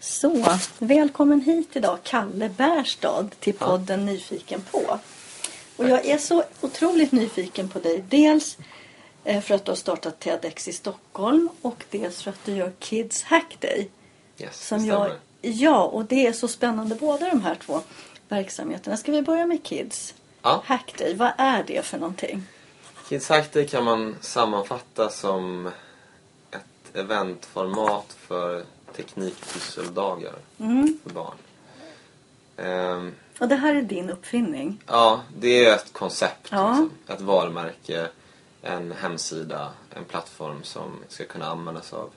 Så, välkommen hit idag Kalle Bärstad till podden Nyfiken på. Och jag är så otroligt nyfiken på dig. Dels eh, för att du har startat TEDx i Stockholm och dels för att du gör Kids Hack Day. Yes, Som det jag, ja, och det är så spännande båda de här två verksamheterna. Ska vi börja med Kids Ja. Hack Day? Vad är det för någonting? Kids Hack Day kan man sammanfatta som ett eventformat för teknikpusseldagar Mm. för barn. Ehm, Och det här är din uppfinning. ja, det är ett koncept, Ja. liksom. ett varumärke, en hemsida, en plattform som ska kunna användas av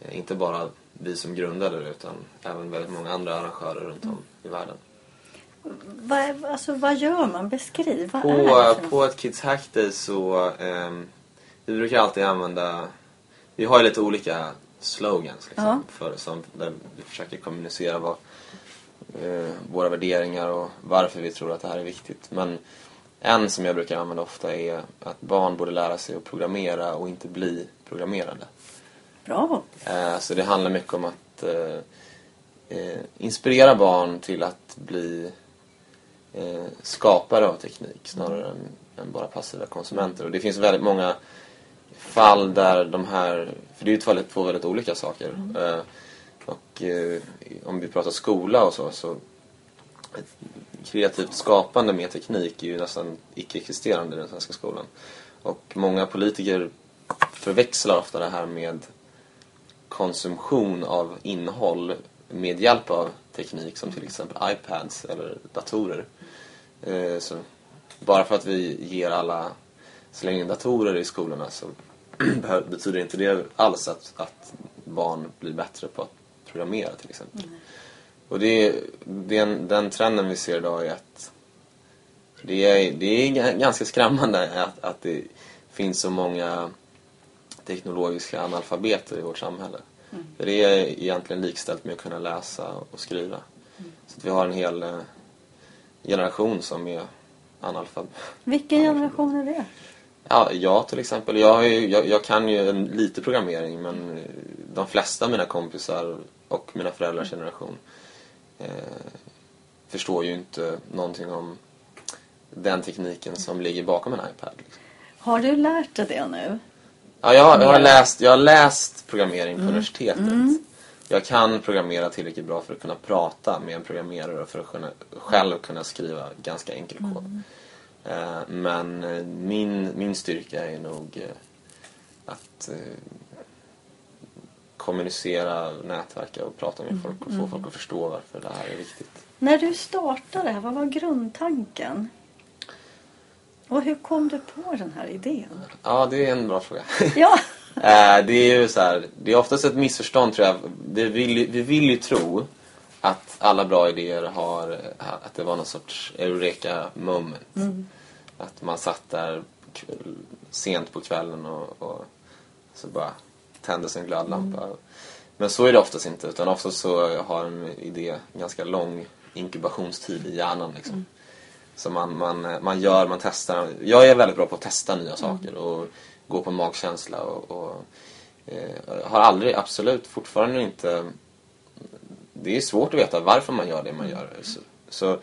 eh, inte bara vi som grundade det utan även väldigt många andra arrangörer runt om i världen. Vad, alltså, vad gör man? Beskriv. Vad På, är det på ett Kids Hack Day så ehm, vi brukar alltid använda vi har ju lite olika slogans liksom, Ja. för, som, där vi försöker kommunicera vad, eh, våra värderingar och varför vi tror att det här är viktigt. Men en som jag brukar använda ofta är att barn borde lära sig att programmera och inte bli programmerade. Bra. Eh, Så det handlar mycket om att eh, eh, inspirera barn till att bli eh, skapare av teknik snarare än, än bara passiva konsumenter. Och det finns väldigt många fall där de här, för det är ju två väldigt, olika saker. Eh, och eh, om vi pratar skola och så, så kreativt skapande med teknik är ju nästan icke-existerande i den svenska skolan. Och många politiker förväxlar ofta det här med konsumtion av innehåll med hjälp av teknik som till exempel iPads eller datorer. Eh, Så bara för att vi ger alla slänger in datorer i skolorna så betyder inte det alls att, att barn blir bättre på att programmera till exempel. Och det är, den trenden vi ser idag är att det är, det är ga- ganska skrämmande att, att det finns så många teknologiska analfabeter i vårt samhälle. För det är egentligen likställt med att kunna läsa och skriva. Så att vi har en hel eh, generation som är analfab. Vilken generation är det? Ja, jag till exempel. Jag, ju, jag, jag kan ju lite programmering men eh, de flesta av mina kompisar och mina föräldrars generation eh, förstår ju inte någonting om den tekniken som ligger bakom en iPad. Liksom. Har du lärt dig det nu? Ja, jag, har- jag, har läst, jag har läst programmering på universitetet. Jag kan programmera tillräckligt bra för att kunna prata med en programmerare och för att kunna, själv kunna skriva ganska enkel kod. Eh, men eh, min, min styrka är nog eh, att eh, kommunicera, nätverka och prata med folk och få folk att förstå varför det här är viktigt. När du startade vad var grundtanken? Och hur kom du på den här idén? Ja, det är en bra fråga. Ja, Eh, det är ju så här, det är oftast ett missförstånd tror jag. Vi vill, vi vill ju tro att alla bra idéer har, att det var någon sorts eureka moment. Att man satt där kväll, sent på kvällen och, och så bara tändes en glödlampa. Men så är det oftast inte utan oftast så har en idé ganska lång inkubationstid i hjärnan liksom. Så man, man, man gör, man testar. Jag är väldigt bra på att testa nya saker och gå på magkänsla och, och eh, har aldrig, absolut fortfarande inte det är svårt att veta varför man gör det man gör. Så, så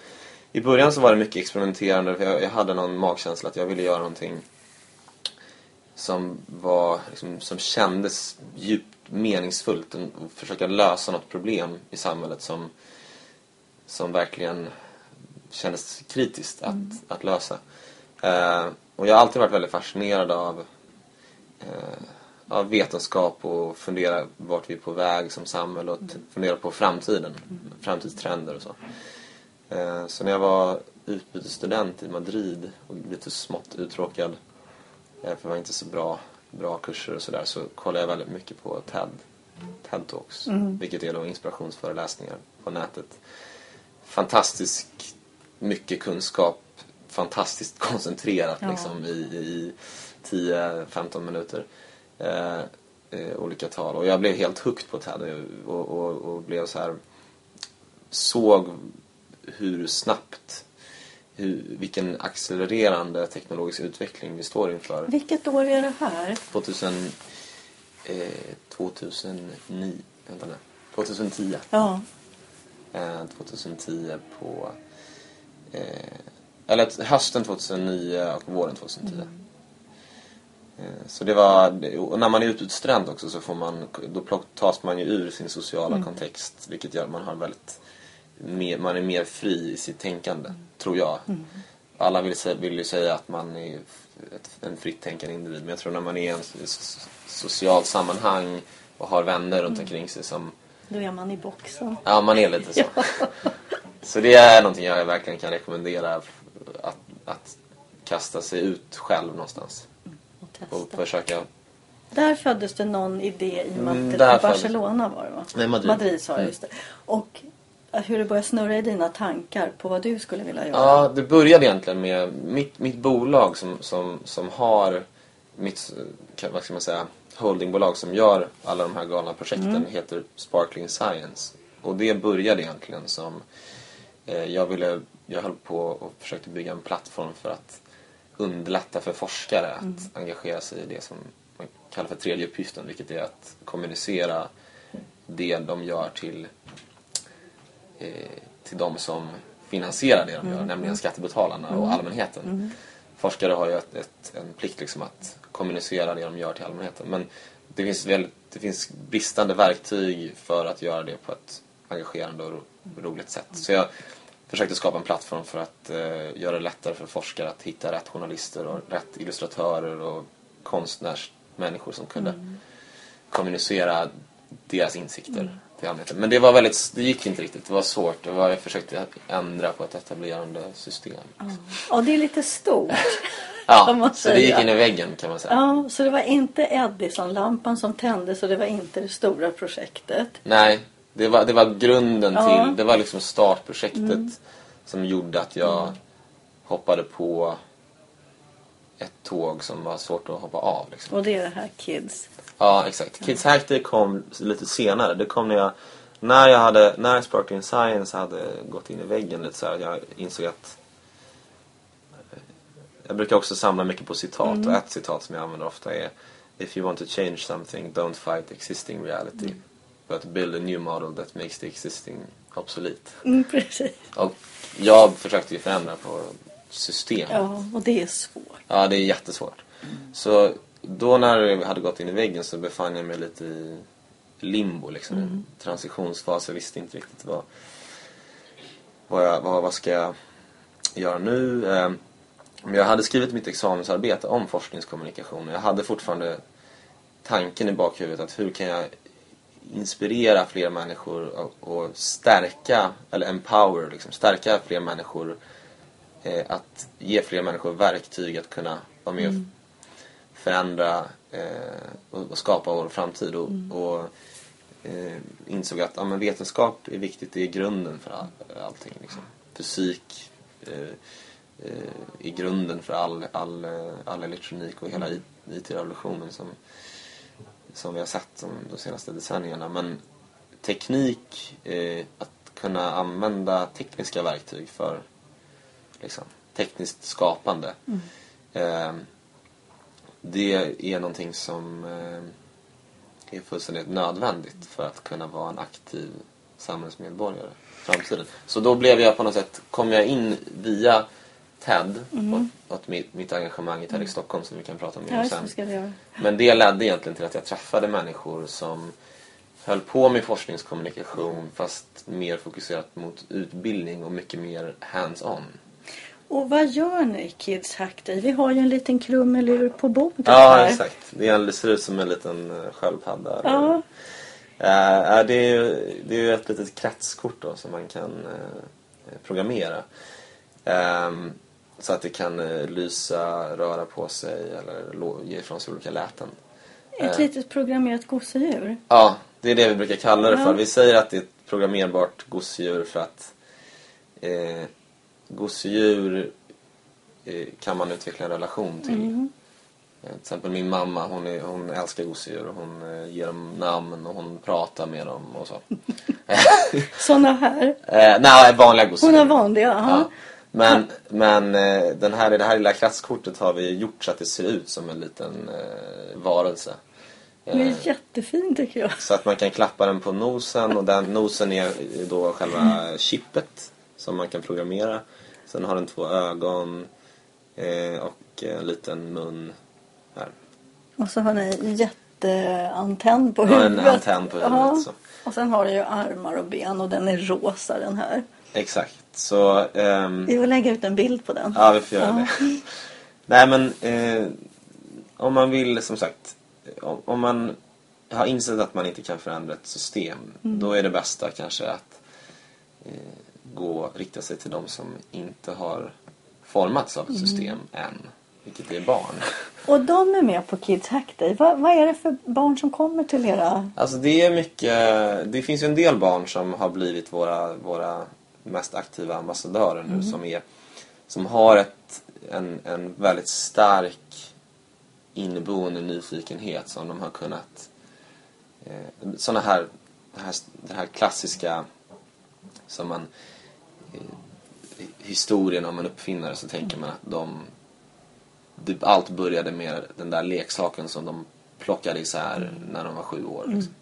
i början så var det mycket experimenterande för jag, jag hade någon magkänsla att jag ville göra någonting som var liksom, som kändes djupt meningsfullt och försöka lösa något problem i samhället som som verkligen kändes kritiskt att, att lösa. Eh, och jag har alltid varit väldigt fascinerad av, eh, av vetenskap och fundera vart vi är på väg som samhälle och t- fundera på framtiden, framtidstrender och så. Eh, så när jag var utbytesstudent i Madrid och lite smått uttråkad eh, för det var inte så bra, bra kurser och sådär så kollade jag väldigt mycket på TED, TED Talks, vilket är då inspirationsföreläsningar på nätet fantastisk mycket kunskap fantastiskt koncentrerat Ja. liksom i, i 10-15 minuter. Eh, eh, olika tal. Och jag blev helt hooked på TED och, och, och blev så här såg hur snabbt hur, vilken accelererande teknologisk utveckling vi står inför. vilket år är det här? 2000, eh, 2009, vänta nu, 2010. Ja. Eh, 2010 på... Eh, eller hösten 2009 och våren 2010. Eh, Så det var, och när man är utbytesstudent också så får man, då plock, tas man ju ur sin sociala kontext vilket gör att man har väldigt, mer, man är mer fri i sitt tänkande, tror jag. Alla vill, vill ju säga att man är ett, en fritt tänkande individ men jag tror när man är i en s- socialt sammanhang och har vänner runt omkring sig som Då är man i boxen. Ja, man är lite så. Så det är någonting jag verkligen kan rekommendera att, att kasta sig ut själv någonstans Och och testa. försöka... Där föddes det någon idé i Mm, Madrid. föddes- Barcelona var det va? Nej, Madrid. Madrid sa jag Mm. just det. Och eh, hur det började snurra i dina tankar på vad du skulle vilja göra. Ja, det började egentligen med mitt, mitt bolag som, som, som har mitt, vad ska man säga, holdingbolag som gör alla de här galna projekten heter Sparkling Science. Och det började egentligen som eh, jag ville, jag höll på och försökte bygga en plattform för att underlätta för forskare att engagera sig i det som man kallar för tredje uppgiften, vilket är att kommunicera det de gör till eh, till de som finansierar det de gör, nämligen skattebetalarna och allmänheten. Forskare har ju ett, ett, en plikt liksom att kommunicera det de gör till allmänheten. Men det finns, väldigt, det finns bristande verktyg för att göra det på ett engagerande och ro, roligt sätt. Så jag försökte skapa en plattform för att eh, göra det lättare för forskare att hitta rätt journalister och rätt illustratörer och konstnärsmänniskor som kunde kommunicera deras insikter till allmänheten. Men det var väldigt, det gick inte riktigt, det var svårt. Det var, jag försökte ändra på ett etablerande system. Ja, det är lite stort. Ja, så det gick in i väggen kan man säga. Ja, så det var inte Edison-lampan som tändes och det var inte det stora projektet. Nej, det var, det var grunden Ja. Mm. till, det var liksom startprojektet som gjorde att jag hoppade på ett tåg som var svårt att hoppa av. Liksom. Och det är det här Kids. Ja, exakt. Kids Hack Day kom lite senare. Det kom när jag, när jag hade, när Sparkling Science hade gått in i väggen lite så här, jag insåg att jag brukar också samla mycket på citat och ett citat som jag använder ofta är If you want to change something, don't fight existing reality. But build a new model that makes the existing obsolete. Mm, precis. Och jag försökte ju förändra på system. Ja, och det är svårt. Ja, det är jättesvårt. Så då när jag hade gått in i väggen så befann jag mig lite i limbo, liksom. En transitionsfas. Jag visste inte riktigt vad, vad, jag, vad, vad ska jag göra nu. Eh, Men jag hade skrivit mitt examensarbete om forskningskommunikation. Jag hade fortfarande tanken i bakhuvudet att hur kan jag inspirera fler människor och, och stärka, eller empower, liksom, stärka fler människor eh, att ge fler människor verktyg att kunna vara med och förändra eh, och, och skapa vår framtid. Och, och eh, insåg att ja, men vetenskap är viktigt, det är grunden för all, allting. Liksom. Fysik eh, eh, är grunden för all, all, all elektronik och hela IT-revolutionen som, som vi har sett de, de senaste decennierna. Men teknik, eh, att kunna använda tekniska verktyg för liksom, tekniskt skapande. Eh, det är någonting som eh, är fullständigt nödvändigt för att kunna vara en aktiv samhällsmedborgare i framtiden. Så då blev jag på något sätt, kom jag in via TED och, och mitt, mitt engagemang i TEDx Stockholm som vi kan prata mer Ja, om just sen. det. Men det ledde egentligen till att jag träffade människor som höll på med forskningskommunikation fast mer fokuserat mot utbildning och mycket mer hands-on. Och vad gör ni Kids Hack Day? Vi har ju en liten krumelur på bordet Ja, här. exakt. Det, ser ut som en liten eh, sköldpadda. Ja, Eh, det, är ju, det är ju ett litet kretskort då, som man kan eh, programmera. Ehm, så att det kan eh, lysa, röra på sig eller ge ifrån sig olika läten. ett Eh. litet programmerat gosedjur. Ja, det är det vi brukar kalla det för. Vi säger att det är ett programmerbart gosedjur för att eh, gosedjur eh, kan man utveckla en relation till. Mm. Eh, Till exempel min mamma, hon, är, hon älskar gosedjur och hon eh, ger dem namn och hon pratar med dem och så. Såna här. nej, vanliga gosedjur. Hon har vanliga. aha. Ja. Men, men eh, den här, det här lilla kretskortet har vi gjort så att det ser ut som en liten eh, varelse. Det är jättefint tycker jag. Så att man kan klappa den på nosen och den nosen är då själva chippet som man kan programmera. Sen har den två ögon eh, och en liten mun här. Och så har ni jätteantenn på Ja, huvudet. en antenn på huvudet. Ja. Och sen har du ju armar och ben och den är rosa den här. Exakt. Så, ehm, Vi får lägga ut en bild på den. ja vi får göra Ja. det. Nej men, eh, om man vill som sagt, om, om man har insett att man inte kan förändra ett system, Mm. då är det bästa kanske att eh, gå rikta sig till de som inte har formats av ett Mm. system än, vilket är barn. Och de är med på Kids Hack Day. Vad, vad är det för barn som kommer till era... Alltså det är mycket, det finns ju en del barn som har blivit våra, våra mest aktiva ambassadörer nu som är, som har ett, en, en väldigt stark inneboende nyfikenhet som de har kunnat, eh, såna här, här, det här klassiska som man, eh, historien om en uppfinnare så tänker man att de, det, allt började med den där leksaken som de plockade isär när de var sju år. Liksom.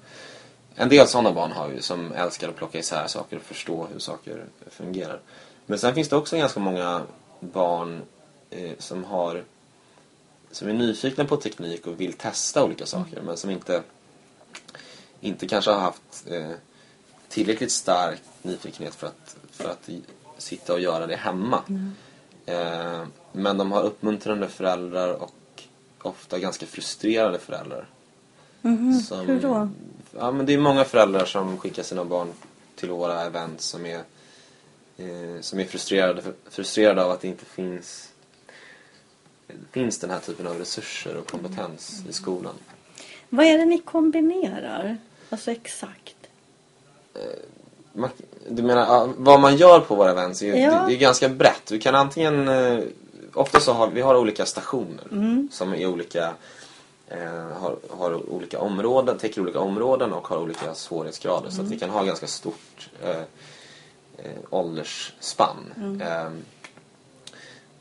En del sådana barn har vi som älskar att plocka isär saker och förstå hur saker fungerar. Men sen finns det också ganska många barn eh, som har som är nyfikna på teknik och vill testa olika saker men som inte inte kanske har haft eh, tillräckligt stark nyfikenhet för att, för att sitta och göra det hemma. Eh, men de har uppmuntrande föräldrar och ofta ganska frustrerade föräldrar. Mhm, Som- Hur då? Ja, men det är många föräldrar som skickar sina barn till våra event som är, eh, som är frustrerade, frustrerade av att det inte finns, finns den här typen av resurser och kompetens i skolan. Vad är det ni kombinerar? Alltså exakt. Man, du menar, vad man gör på våra events är, Ja. det, det är ganska brett. Vi kan antingen, eh, ofta så har vi har olika stationer som är olika, eh, har, har olika områden, täcker olika områden och har olika svårighetsgrader. Så att vi kan ha ganska stort eh, eh, åldersspann. Eh,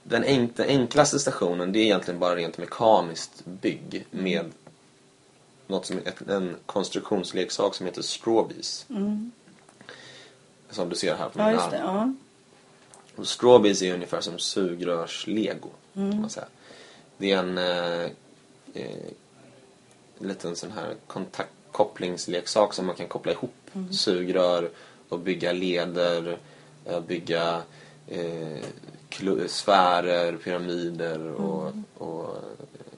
den, enk, den enklaste stationen det är egentligen bara rent mekaniskt bygg med något som, ett, en konstruktionsleksak som heter Strawbees. Som du ser här på Ja, min just arm. Ja. Och Strawbees är ungefär som sugrörslego. Kan man säga. Det är en eh, liten sån här kontakt, kopplingsleksak som man kan koppla ihop sugrör och bygga leder, eh, bygga eh, sfärer, pyramider och, och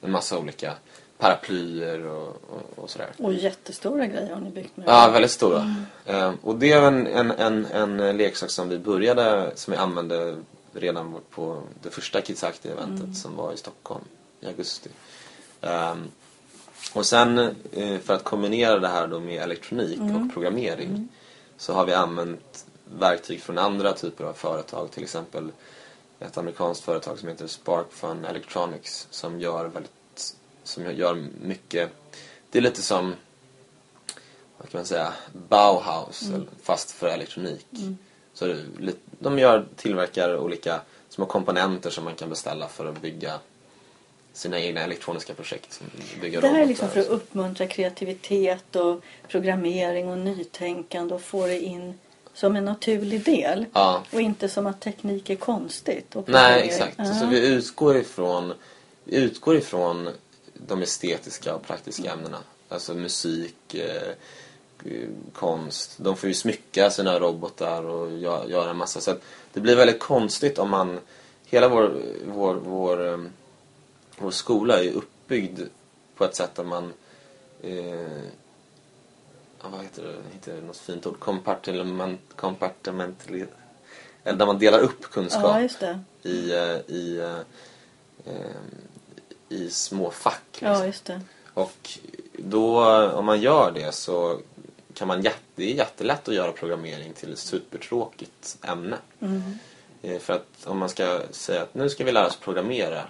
en massa olika paraplyer och, och, och sådär. Och jättestora grejer har ni byggt med. Ja, väldigt stora. Eh, och det är en, en, en, en leksak som vi började, som vi använde redan på det första Kids Active-eventet som var i Stockholm i augusti. Ehm, och sen eh, för att kombinera det här då med elektronik och programmering så har vi använt verktyg från andra typer av företag. Till exempel ett amerikanskt företag som heter SparkFun Electronics som gör väldigt som gör mycket det är lite som vad kan man säga Bauhaus eller- fast för elektronik. Så är lite, de gör, tillverkar olika små komponenter som man kan beställa för att bygga sina egna elektroniska projekt. Det här är liksom för att uppmuntra kreativitet och programmering och nytänkande och få det in som en naturlig del. Ja. Och inte som att teknik är konstigt. Och Nej, exakt. Ja. Så vi utgår ifrån, vi utgår ifrån de estetiska och praktiska ämnena. Alltså musik, eh, konst. De får ju smycka sina robotar och gö- göra en massa. Så att det blir väldigt konstigt om man... Hela vår, vår, vår, eh, vår skola är uppbyggd på ett sätt där man... Eh, vad heter det? Heter det något fint ord? Compartiment. Eller där man delar upp kunskap ja, i, eh, i, eh, eh, i små fack. Liksom. Ja, just det. Och då, om man gör det så kan man jätte, det är jättelätt att göra programmering till ett supertråkigt ämne. Eh, För att om man ska säga att nu ska vi lära oss programmera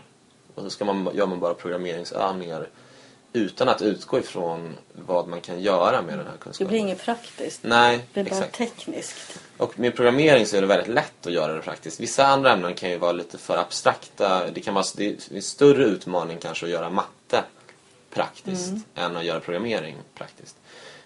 och så ska man, gör man bara programmeringsövningar utan att utgå ifrån vad man kan göra med den här Det kunskapen. blir inget praktiskt. Nej, Det blir bara exakt. tekniskt. Och med programmering så är det väldigt lätt att göra det praktiskt. Vissa andra ämnen kan ju vara lite för abstrakta. Det kan vara det är en större utmaning kanske att göra matte praktiskt än att göra programmering praktiskt.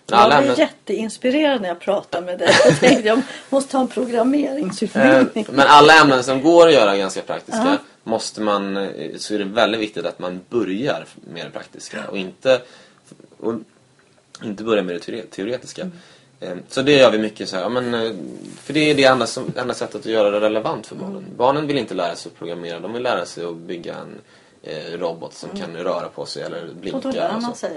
Men Jag blir ämnen- jätteinspirerad när jag pratar med dig. Jag tänkte jag måste ha en Eh, programmeringsutbildning. Men alla ämnen som går att göra ganska praktiska Ja. Måste man, eh, så är det väldigt viktigt att man börjar med det praktiska och inte, och inte börjar med det teore- teoretiska. Eh, Så det gör vi mycket så här, men, eh, för det är det enda, som, enda sättet att göra det relevant för barnen. Barnen vill inte lära sig att programmera, de vill lära sig att bygga en robot som kan röra på sig eller blinka. Och och så.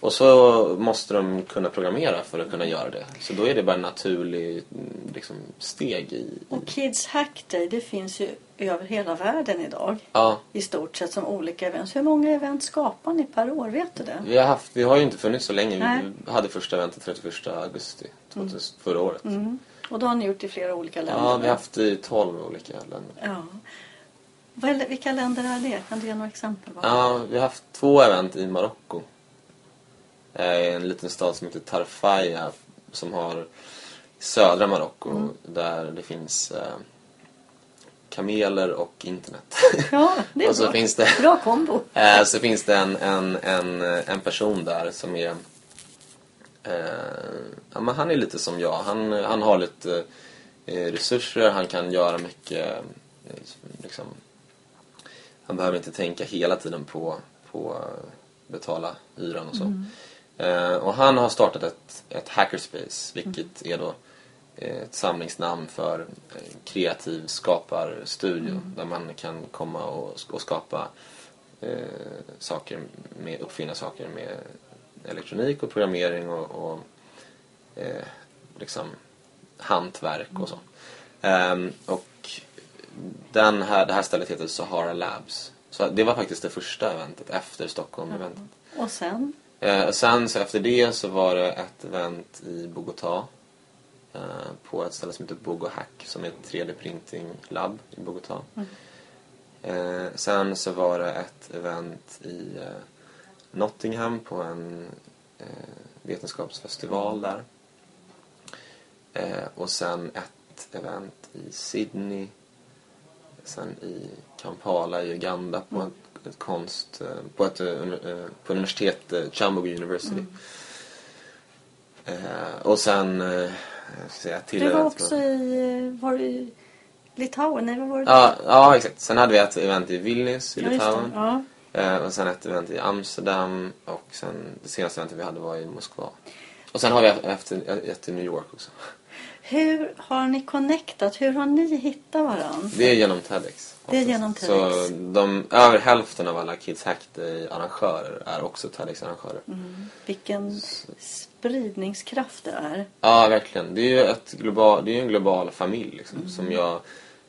Och så måste de kunna programmera för att kunna göra det. Så då är det bara en naturlig mm, liksom, steg i... Och Kids Hack Day det finns ju över hela världen idag. ja, I stort sett som olika event. Hur många event skapar ni per år? Vet du det? vi har, haft, vi har ju inte funnits så länge. Nej. Vi hade första eventet 31 augusti 2000, förra året. Mm. Och då har ni gjort i flera olika länder? Ja, vi har haft i 12 olika länder. Ja. Vilka länder är det? Kan du ge några exempel? Ja, vi har haft två event i Marocko. Eh, En liten stad som heter Tarfaya som har södra Marocko Mm. där det finns eh, kameler och internet. Ja, det är och så bra. finns det Bra kombo. Eh, så finns det en, en, en, en person där som är... Eh, ja, men han är lite som jag. Han, han har lite resurser, han kan göra mycket. Liksom, han behöver inte tänka hela tiden på, på betala hyran och så. Eh, och han har startat ett, ett hackerspace, vilket är då eh, ett samlingsnamn för eh, kreativ skaparstudio där man kan komma och, och skapa eh, saker med, uppfinna saker med elektronik och programmering och, och eh, liksom hantverk och så. Ehm, och den här, det här stället heter Sahara Labs. Så det var faktiskt det första eventet efter Stockholm-eventet. Och sen? Eh, sen så efter det så var det ett event i Bogotá. Eh, på ett ställe som heter Bogohack som är ett 3D-printing labb i Bogotá. Eh, sen så var det ett event i eh, Nottingham på en eh, vetenskapsfestival där. Eh, och sen ett event i Sydney. Sen i Kampala i Uganda på ett, ett konst... eh, På ett eh, eh, på universitet, Chambogi University. Eh, och sen... eh, säga till Det var också i... Var i Litauen? Nej, vad var det? Ja, ja, exakt. Sen hade vi ett event i Vilnius i Ja. Litauen. Ja. Eh, och sen ett event i Amsterdam. Och sen det senaste eventet vi hade var i Moskva. Och sen har vi ett i New York också. Hur har ni connectat? Hur har ni hittat varandra? Det är genom TEDx. Det är genom Så TEDx. de, över hälften av alla Kids Hack Day-arrangörer är också TEDx-arrangörer. Mm. Vilken spridningskraft det är. Ja, verkligen. Det är ju ett global, det är en global familj liksom, Mm. som jag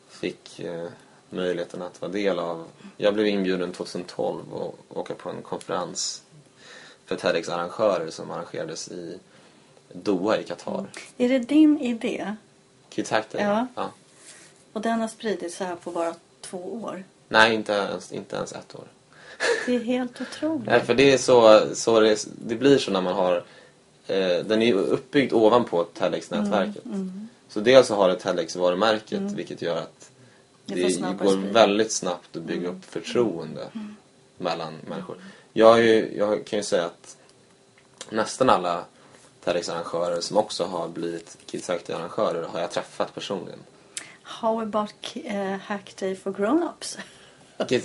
fick eh, möjligheten att vara del av. Jag blev inbjuden 2012 och åka på en konferens för TEDx-arrangörer som arrangerades i Doha i Qatar. Är det din idé? Day. Ja. ja. Och den har spridits så här på bara två år. Nej, inte ens, inte ens ett år. Det är helt otroligt. Nej, för det är så, så det, det blir så när man har... Eh, den är uppbyggd ovanpå TEDx-nätverket. Mm. Så dels så har det TEDx-varumärket vilket gör att Det det, går spridning. väldigt snabbt att bygga upp förtroende mellan människor. Jag, ju, jag kan ju säga att nästan alla TEDx-arrangörer som också har blivit Kids arrangörer har jag träffat personligen. How about eh, Hack Day for grown-ups?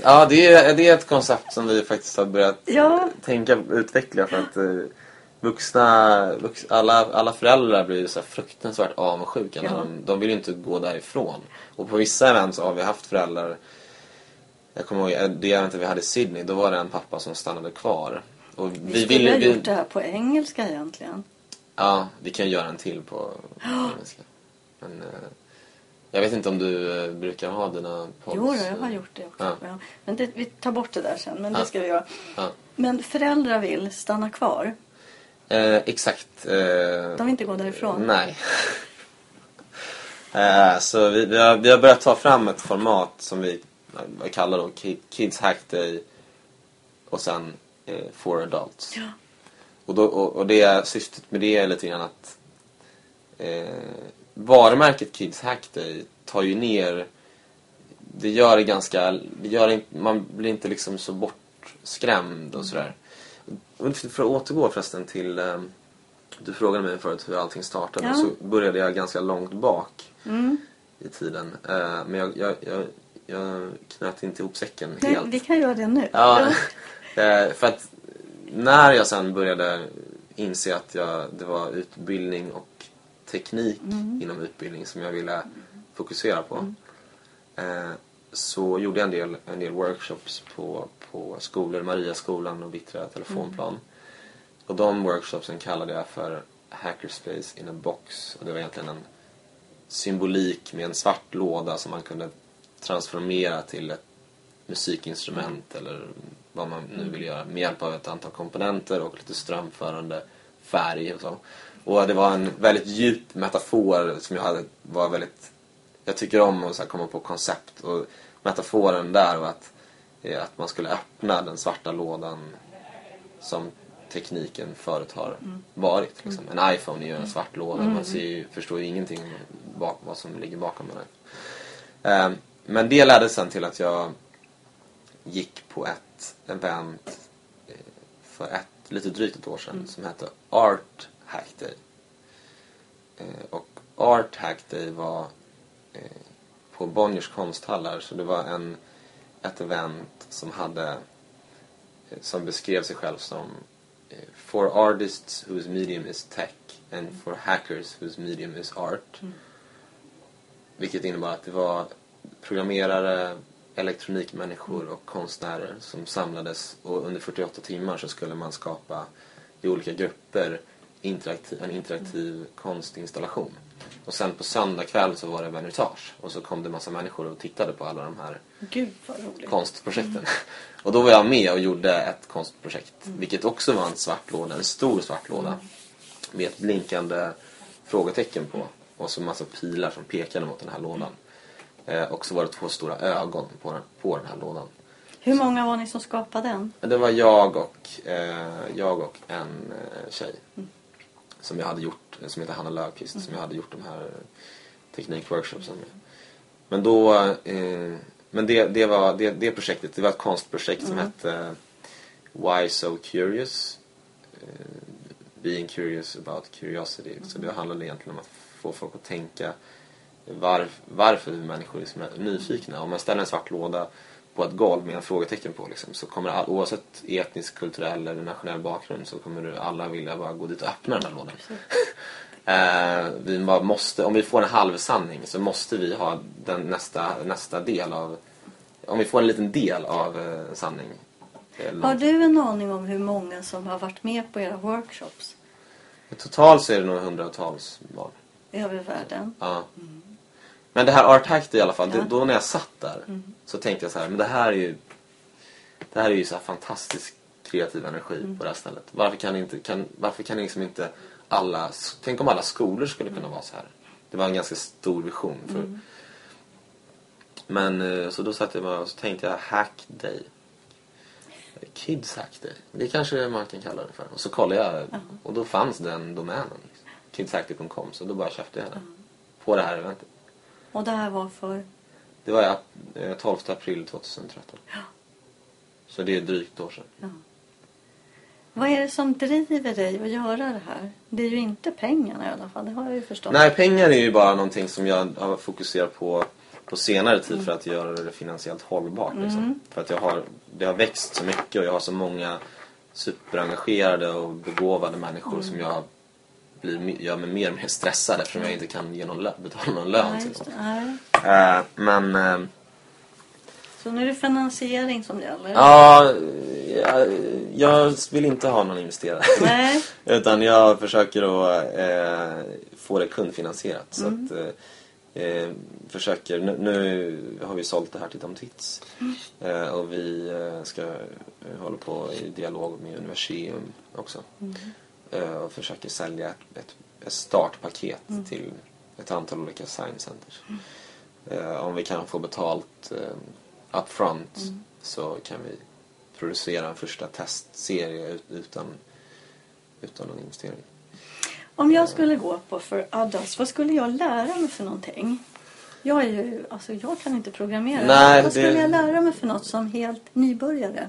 Ja, det är, det är ett koncept som vi faktiskt har börjat Ja. tänka utveckla för att eh, vuxna, vux, alla, alla föräldrar blir så här fruktansvärt avundsjuka. Ja. De, de vill ju inte gå därifrån. Och på vissa event så har vi haft föräldrar jag kommer ihåg eh, det eventet vi hade i Sydney, då var det en pappa som stannade kvar. Och Vi, vi, skulle ville, ha vi, gjort det här på engelska egentligen. Ja, vi kan göra en till på engelska. Men eh, jag vet inte om du eh, brukar ha dina pods? Jo, jag har gjort det också. Ja. Men det, vi tar bort det där sen. Men det Ja. ska vi göra. Ja. Men föräldrar vill stanna kvar. Eh, exakt. Eh, De vill inte gå därifrån. Nej. Eh, så vi, vi, har, vi har börjat ta fram ett format som vi eh, kallar då Ki- Kids Hack Day och sen eh, For Adults. Ja. Och, då, och, och det syftet med det är lite grann att eh, varumärket Kids Hack Day tar ju ner det gör det ganska, det gör inte, man blir inte liksom så bortskrämd och sådär. för att återgå förresten till... Eh, du frågade mig förut hur allting startade. Ja. Så började jag ganska långt bak Mm. i tiden. Eh, men jag, jag, jag, jag knöt inte ihop säcken Nej, helt. vi kan göra det nu. Ja, eh, för att när jag sen började inse att jag, det var utbildning och teknik inom utbildning som jag ville fokusera på. Eh, så gjorde jag en del, en del workshops på, på skolor, Mariaskolan och Vittra telefonplan. Och de workshopsen kallade jag för Hackerspace in a box. Och det var egentligen en symbolik med en svart låda som man kunde transformera till ett musikinstrument eller vad man nu vill göra med hjälp av ett antal komponenter och lite strömförande färg och så. Och det var en väldigt djup metafor som jag hade, var väldigt, jag tycker om att så komma på koncept och metaforen där var att, eh, att man skulle öppna den svarta lådan som tekniken förut har varit. Liksom. En iPhone är ju en svart låda, man ser ju, förstår ju ingenting bak, vad som ligger bakom den. Eh, Men det ledde sen till att jag gick på ett event eh, för ett, lite drygt ett år sedan som hette Art Hack Day. Eh, Och Art Hack Day var eh, på Bonniers konsthallar så det var en, ett event som hade som beskrev sig själv som For artists whose medium is tech and for hackers whose medium is art. Vilket innebar att det var programmerare, elektronikmänniskor och konstnärer som samlades och under 48 timmar så skulle man skapa i olika grupper interaktiv, en interaktiv konstinstallation. Och sen på söndag kväll så var det vernissage och så kom det massa människor och tittade på alla de här Gud konstprojekten. Och då var jag med och gjorde ett konstprojekt, vilket också var en svart låda, en stor svart låda. Med ett blinkande frågetecken på och så massa pilar som pekade mot den här lådan. Eh, och så var det två stora ögon på den, på den här lådan. Hur många var ni som skapade den? Det var jag och, eh, jag och en eh, tjej. Som jag hade gjort, som heter Hanna Löfqvist, som jag hade gjort de här teknikworkshopsen med. Men då, eh, men det, det var det, det projektet, det var ett konstprojekt som hette Why So Curious? Eh, being curious about curiosity. Så det handlade egentligen om att få folk att tänka var, varför vi människor liksom är nyfikna. Om man ställer en svart låda på ett golv med en frågetecken på liksom, så kommer all, oavsett etnisk, kulturell eller nationell bakgrund så kommer du alla vilja bara gå dit och öppna den här lådan. eh, vi måste, om vi får en halvsanning så måste vi ha den nästa, nästa del av om vi får en liten del av eh, sanning. Har du en aning om hur många som har varit med på era workshops Totalt så är det nog hundratals barn. över världen? Ja. Men det här Art i alla fall, Ja. Mm. det, då när jag satt där så tänkte jag så här, men det här är ju det här är ju så här fantastisk kreativ energi Mm. på det här stället. Varför kan inte, kan, varför kan liksom inte alla, tänk om alla skolor skulle kunna vara så här. Det var en ganska stor vision. För, Mm. Men eh, så då satt jag bara och så tänkte jag Hack Day. Kids Hack Day. Det kanske man kan kalla det för. Och så kollade jag och då fanns den domänen. Liksom. Kidshackday.com. Så då bara köpte jag den. På det här eventet. Och det här var för... Det var eh, 12 april 2013. Så det är drygt ett år sedan. Vad är det som driver dig att göra det här? Det är ju inte pengarna i alla fall, det har jag ju förstått. Nej, pengar är ju bara någonting som jag har fokuserat på på senare tid för att göra det finansiellt hållbart. Liksom. För att jag har, det har växt så mycket och jag har så många superengagerade och begåvade människor som jag blir, gör mig mer och mer stressad eftersom jag inte kan ge någon lö- betala någon lön Nej, till. Nej. Eh, men eh, Så nu är det finansiering som gäller? ja, jag, jag vill inte ha någon investerare. Nej. Utan jag försöker att eh, få det kundfinansierat. Så att, eh, eh, försöker, nu, nu har vi sålt det här till Dom Tits. Eh, och vi eh, ska hålla på i dialog med Universium också. Eh, och försöker sälja ett, ett, ett startpaket till ett antal olika science centers. Eh, om vi kan få betalt eh, upfront så kan vi producera en första testserie ut, utan, utan någon investering. Om jag skulle gå på för adults, vad skulle jag lära mig för någonting? Jag är ju, alltså jag kan inte programmera. Nej, vad skulle det- jag lära mig för något som helt nybörjare?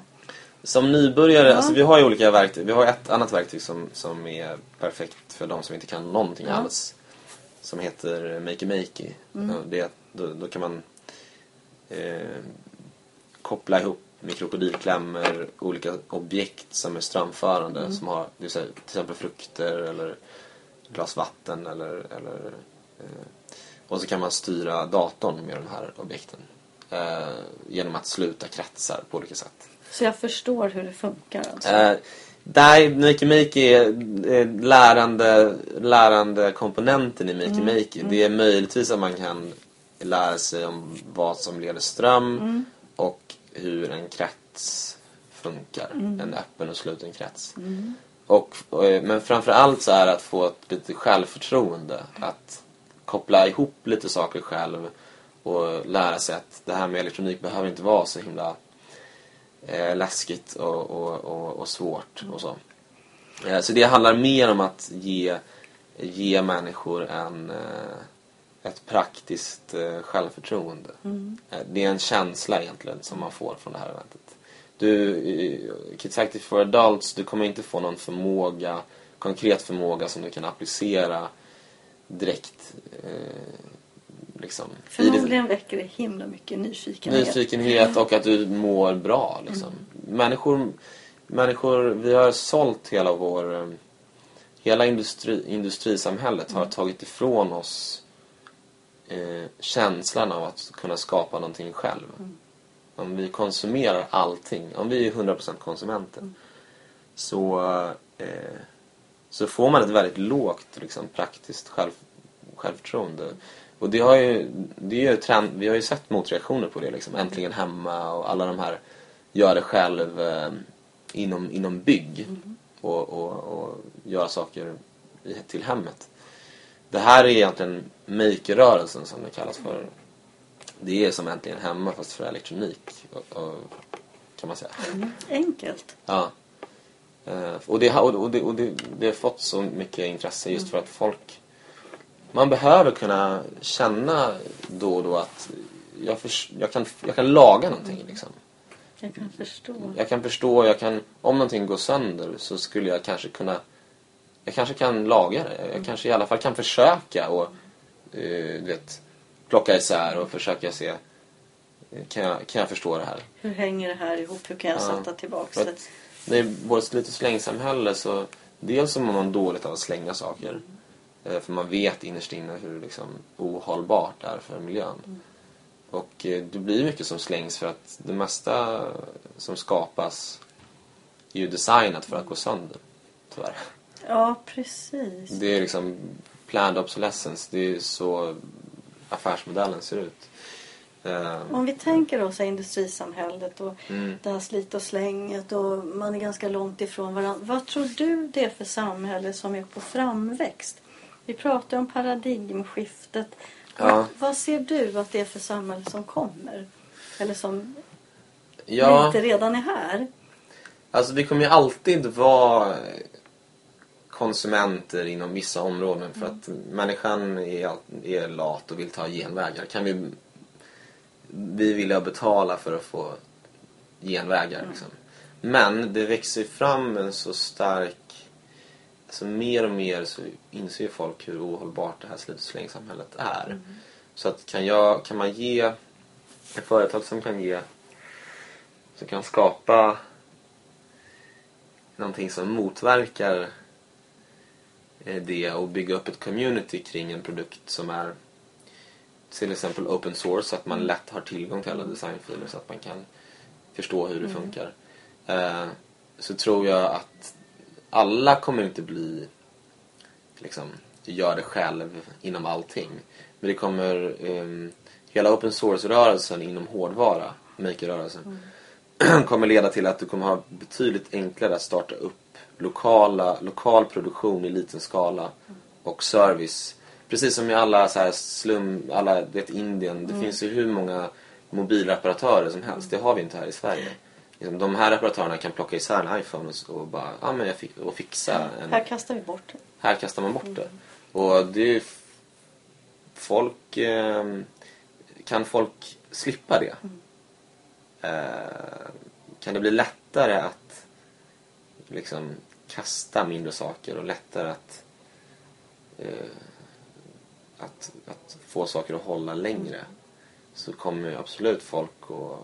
Som nybörjare, Ja. alltså vi har ju olika verktyg. Vi har ett annat verktyg som, som är perfekt för de som inte kan någonting Ja. alls. Som heter Makey Makey. Mm. Det, då, då kan man eh, koppla ihop med krokodilklämmor olika objekt som är strömförande. Mm. Som har det vill säga, till exempel frukter eller glas vatten eller, eller eh, och så kan man styra datorn med de här objekten. Eh, genom att sluta kretsar på olika sätt. Så jag förstår hur det funkar alltså. Eh, där Makey Makey är eh, lärande, lärande komponenten i Makey Makey. Det är möjligtvis att man kan lära sig om vad som leder ström och hur en krets funkar. En öppen och sluten krets. Och, och, eh, men framförallt så är det att få ett lite självförtroende. Att koppla ihop lite saker själv och lära sig att det här med elektronik behöver inte vara så himla eh, läskigt och, och, och, och svårt och så. Eh, så det handlar mer om att ge, ge människor en, eh, ett praktiskt eh, självförtroende. Eh, det är en känsla egentligen som man får från det här eventet. Du, i Kids Active for Adults, du kommer inte få någon förmåga, konkret förmåga som du kan applicera direkt. Liksom, Förmodligen väcker det himla mycket nyfikenhet. Nyfikenhet och att du mår bra. Liksom. Människor, människor, vi har sålt hela vår... eh, Hela industri, industrisamhället har tagit ifrån oss eh, känslan av att kunna skapa någonting själv. Om vi konsumerar allting, om vi är 100% konsumenter så, eh, så får man ett väldigt lågt liksom, praktiskt själv, självförtroende. Och det har ju, det är ju trend, vi har ju sett motreaktioner på det. Liksom. Äntligen hemma och alla de här gör det själv eh, inom, inom bygg och, och, och göra saker i, till hemmet. Det här är egentligen maker-rörelsen som det kallas för. Det är som Äntligen hemma fast för elektronik. Och, och, kan man säga. Mm. Enkelt. Ja. Eh, och det, har- och det, och det, det har fått så mycket intresse just för att folk... Man behöver kunna känna då och då att jag, förs- jag, kan, jag kan laga någonting. Liksom. Jag kan förstå. Jag kan förstå, jag kan, om någonting går sönder så skulle jag kanske kunna... Jag kanske kan laga det. Jag kanske i alla fall kan försöka och du vet, plocka isär och försöka se... eh, Kan jag, kan jag förstå det här? Hur hänger det här ihop? Hur kan jag Ja. sätta tillbaks För det? det är både slit och slängsamhälle så dels så mår man dåligt av att slänga saker. Eh, För man vet innerst inne hur liksom ohållbart det är för miljön. Och eh, det blir mycket som slängs för att det mesta som skapas är ju designat för att gå sönder. Tyvärr. Ja, precis. Det är liksom planned obsolescence. Det är så affärsmodellen ser ut. Eh, Om vi tänker oss industrisamhället och Mm. det här slit och slänget och man är ganska långt ifrån varandra. Vad tror du det är för samhälle som är på framväxt? Vi pratar om paradigmskiftet. Ja. Vad, ser du att det är för samhälle som kommer? Eller som ja. inte redan är här? Alltså det kommer ju alltid vara konsumenter inom vissa områden för att människan är, är lat och vill ta genvägar. Kan vi, vi vilja betala för att få genvägar. Liksom. Men det växer fram en så stark... Alltså mer och mer så inser folk hur ohållbart det här slit och slängsamhället är. Så att kan, jag, kan man ge ett företag som kan ge som kan skapa någonting som motverkar eh, det och bygga upp ett community kring en produkt som är till exempel open source så att man lätt har tillgång till alla designfiler så att man kan förstå hur det funkar. Eh, så tror jag att alla kommer inte bli liksom gör det själv inom allting. Men det kommer ehm, hela open source-rörelsen inom hårdvara, maker-rörelsen, kommer leda till att du kommer ha betydligt enklare att starta upp lokala, lokal produktion i liten skala och service. Precis som i alla så här slum, alla, vet Indien, det finns ju hur många mobilreparatörer som helst. Det har vi inte här i Sverige. Liksom, de här reparatörerna kan plocka isär en iPhone och, och bara, ja men jag fick, och fixa en Här kastar vi bort det. här kastar man bort det. Och det är folk... Eh, kan folk slippa det? Eh, kan det bli lättare att liksom kasta mindre saker och lättare att, eh, att, att få saker att hålla längre så kommer ju absolut folk att,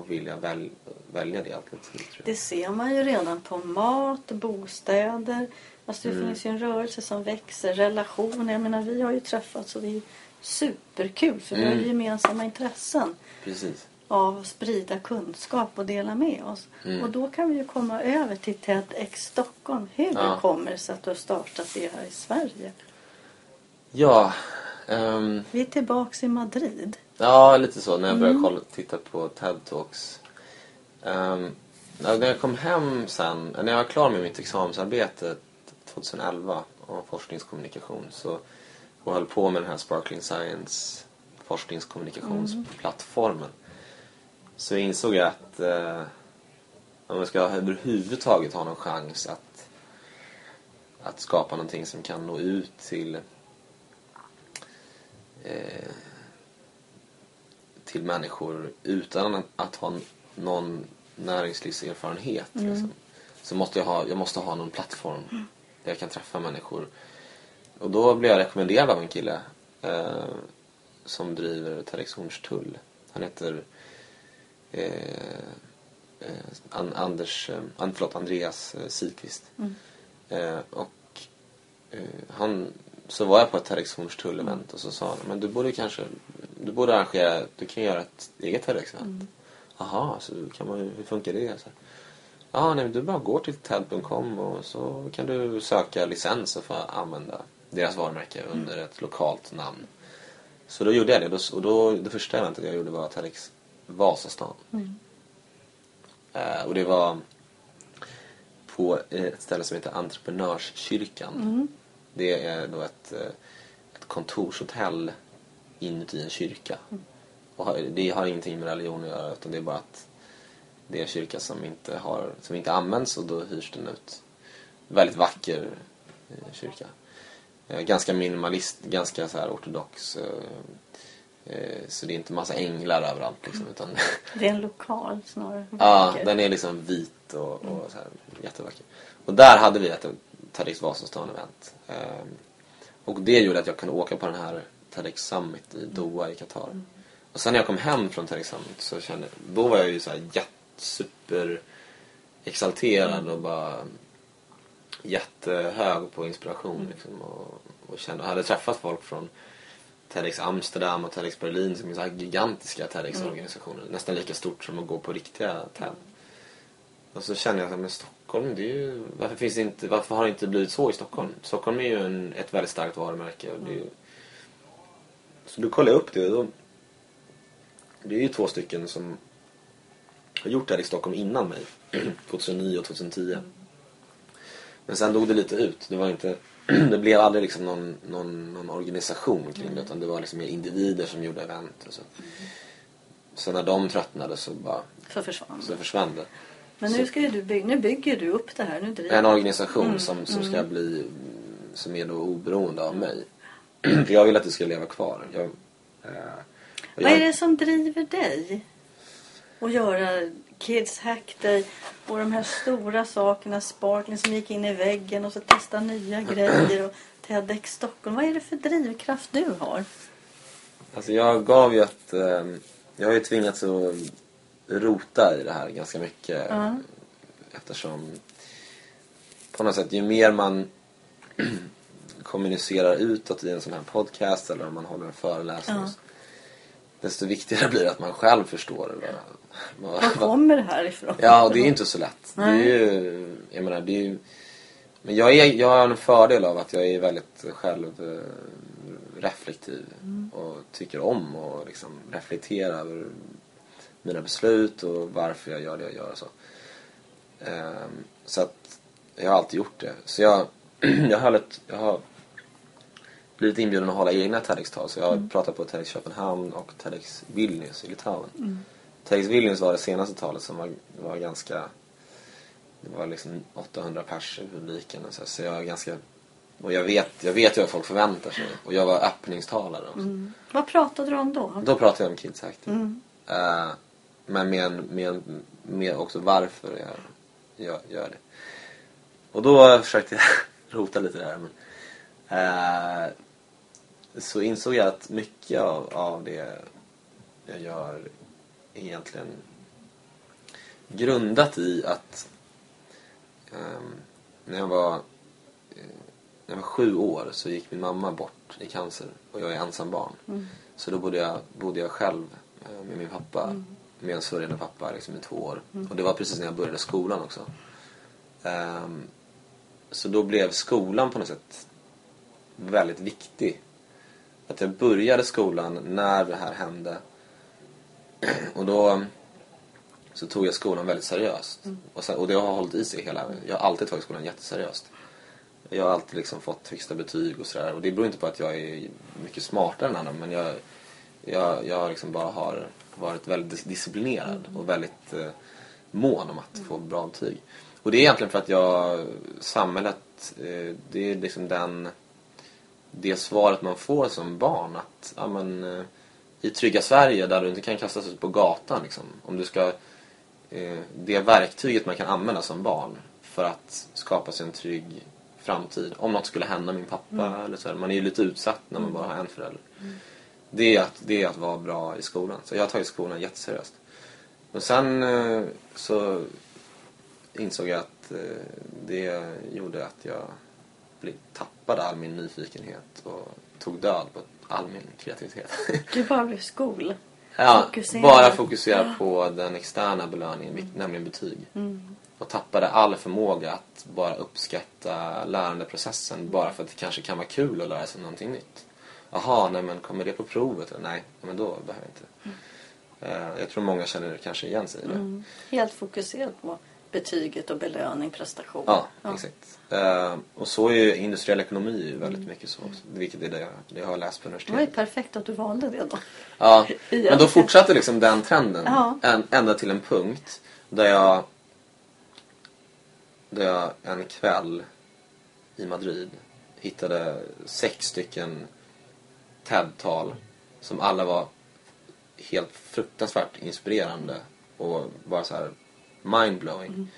att vilja väl, välja det alternativet. Det ser man ju redan på mat, bostäder. Alltså det Mm. finns ju en rörelse som växer. Relationer. Jag menar vi har ju träffats och det är superkul för vi har ju Mm. gemensamma intressen Precis. av att sprida kunskap och dela med oss. Mm. Och då kan vi ju komma över till TEDx Stockholm. Hur Ja. kommer det sig att du har startat det här i Sverige? Ja, ehm, Vi är tillbaks i Madrid. Ja, lite så. När jag började kolla, titta på TED Talks. Ehm, när jag kom hem sen, när jag var klar med mitt examensarbete 2011 om forskningskommunikation så och höll på med den här Sparkling Science forskningskommunikationsplattformen så insåg jag att eh, om jag ska överhuvudtaget ha någon chans att, att skapa någonting som kan nå ut till eh, till människor utan att, ha någon näringslivserfarenhet. Liksom. Så måste jag, ha, jag måste ha någon plattform där jag kan träffa människor. Och då blev jag rekommenderad av en kille eh, som driver TEDx Hornstull. Han heter eh, eh, An, Anders, eh, förlåt, Andreas eh, Sikvist. Eh, och eh, han, så var jag på ett TEDx Hornstull-event och så sa han men du borde kanske du borde arrangera, du kan göra ett eget TEDx-event. Jaha, så kan man, hur funkar det? Så här, Ja, nej, du bara går till TED.com och så kan du söka licens och få använda deras varumärke under ett lokalt namn. Så då gjorde jag det. Och då, det första eventet jag gjorde var TEDx Vasastan. Eh, och det var på ett ställe som heter Entreprenörskyrkan. Det är då ett, eh, ett kontorshotell inuti en kyrka. Och har- det har ingenting med religion att göra utan det är bara att det är en kyrka som inte, har, som inte används och då hyrs den ut. Väldigt vacker eh, kyrka. Eh, ganska minimalist, ganska så här ortodox. Så det är inte massa änglar överallt liksom, utan Det är en lokal snarare. Ja, den är liksom vit och, och så här, jättevacker. Och där hade vi ett TEDx Vasastan-event. Ehm, och det gjorde att jag kunde åka på den här TEDx Summit i Doha i Qatar. Och sen när jag kom hem från TEDx Summit så kände då var jag ju så här jätte, super exalterad och bara jättehög på inspiration liksom, och, och kände, hade träffat folk från TEDx Amsterdam och TEDx Berlin som är så här gigantiska TEDx-organisationer. Nästan lika stort som att gå på riktiga TED. Och så kände jag att Stockholm, det är ju, varför, finns det inte, varför har det inte blivit så i Stockholm? Stockholm är ju en, ett väldigt starkt varumärke. Och det är ju, så då kollade jag upp det då, det är ju två stycken som har gjort det här i Stockholm innan mig. 2009 och 2010. Men sen dog det lite ut. Det, var inte, det blev aldrig liksom någon, någon, någon organisation kring det utan det var liksom mer individer som gjorde event. Och så. så när de tröttnade så bara Så försvann så försvann det. Men nu, ska du bygga, nu bygger du upp det här. Nu driver En organisation som, som ska bli som är då oberoende av mig. För jag vill att det ska leva kvar. Jag, eh, och Vad jag- är det som driver dig? Att göra Kids Hack Day och de här stora sakerna, Sparkling som gick in i väggen och så testa nya grejer och TEDx Stockholm. Vad är det för drivkraft du har? Alltså jag gav ju ett... Eh, jag har ju tvingats att rota i det här ganska mycket. Ja. Eftersom på något sätt ju mer man kommunicerar utåt i en sån här podcast eller om man håller en föreläsning. Ja. Desto viktigare blir det att man själv förstår vad, vad, Var kommer det här ifrån? Ja, och det är ju inte så lätt. Det är ju, jag menar, det är ju, men jag, är, jag har en fördel av att jag är väldigt självreflektiv och tycker om att liksom reflektera över mina beslut och varför jag gör det jag gör och så. Ehm, så att jag har alltid gjort det. Så jag, jag, höll ett, jag har blivit inbjuden att hålla egna TEDx-tal. Så jag har pratat på TEDx Köpenhamn och TEDx Vilnius i Litauen. TEDx Vilnius var det senaste talet som var, var ganska... Det var liksom 800 pers i publiken. Och så, så jag är ganska... Och jag vet, jag vet ju vad folk förväntar sig. Och jag var öppningstalare också. Vad pratade du om då? Då pratade jag om Kids Active. Mm. Eh, Men med, en, med, en, med också varför jag gör, gör det. Och då försökte jag rota lite där. Men, eh, så insåg jag att mycket av, av det jag gör är egentligen grundat i att um, när jag var eh, när jag var sju år så gick min mamma bort i cancer och jag är ensam barn. Mm. Så då bodde jag, bodde jag själv eh, med min pappa, Mm. Med en sörjande pappa liksom, i två år. Och det var precis när jag började skolan också. Ehm, så då blev skolan på något sätt väldigt viktig. Att jag började skolan när det här hände. Och då så tog jag skolan väldigt seriöst. Och, sen, och det har hållit i sig hela... Jag har alltid tagit skolan jätteseriöst. Jag har alltid liksom fått högsta betyg och sådär. Och det beror inte på att jag är mycket smartare än andra. Men jag, jag, jag liksom bara har varit väldigt dis- disciplinerad och väldigt eh, mån om att få bra betyg. Och det är egentligen för att jag, samhället, eh, det är liksom den, det svaret man får som barn att, ja men, eh, i trygga Sverige där du inte kan kastas ut på gatan liksom. Om du ska, eh, det verktyget man kan använda som barn för att skapa sig en trygg framtid. Om något skulle hända min pappa eller så. här. Man är ju lite utsatt när man bara har en förälder. Det är, att, det är att vara bra i skolan. Så jag har tagit skolan jätteseriöst. Och sen eh, så insåg jag att eh, det gjorde att jag tappade all min nyfikenhet och tog död på all min kreativitet. Du bara blev skol. ja, Fokusera. bara fokusera på den externa belöningen, vilket- nämligen betyg. Mm. Och tappade all förmåga att bara uppskatta lärandeprocessen bara för att det kanske kan vara kul att lära sig någonting nytt. Jaha, nej men kommer det på provet? Nej, men då behöver jag inte. Eh, Jag tror många känner kanske igen sig i det. Mm. Helt fokuserad på betyget och belöning, prestation. Ja, exakt. Eh, och så är ju industriell ekonomi ju väldigt mycket så. Vilket är det jag, det jag har läst på Det var ju universitetet. perfekt att du valde det då. Ja, men då fortsatte liksom den trenden. Ja. En, ända till en punkt där jag, där jag en kväll i Madrid hittade sex stycken TED-tal som alla var helt fruktansvärt inspirerande och bara så här mindblowing.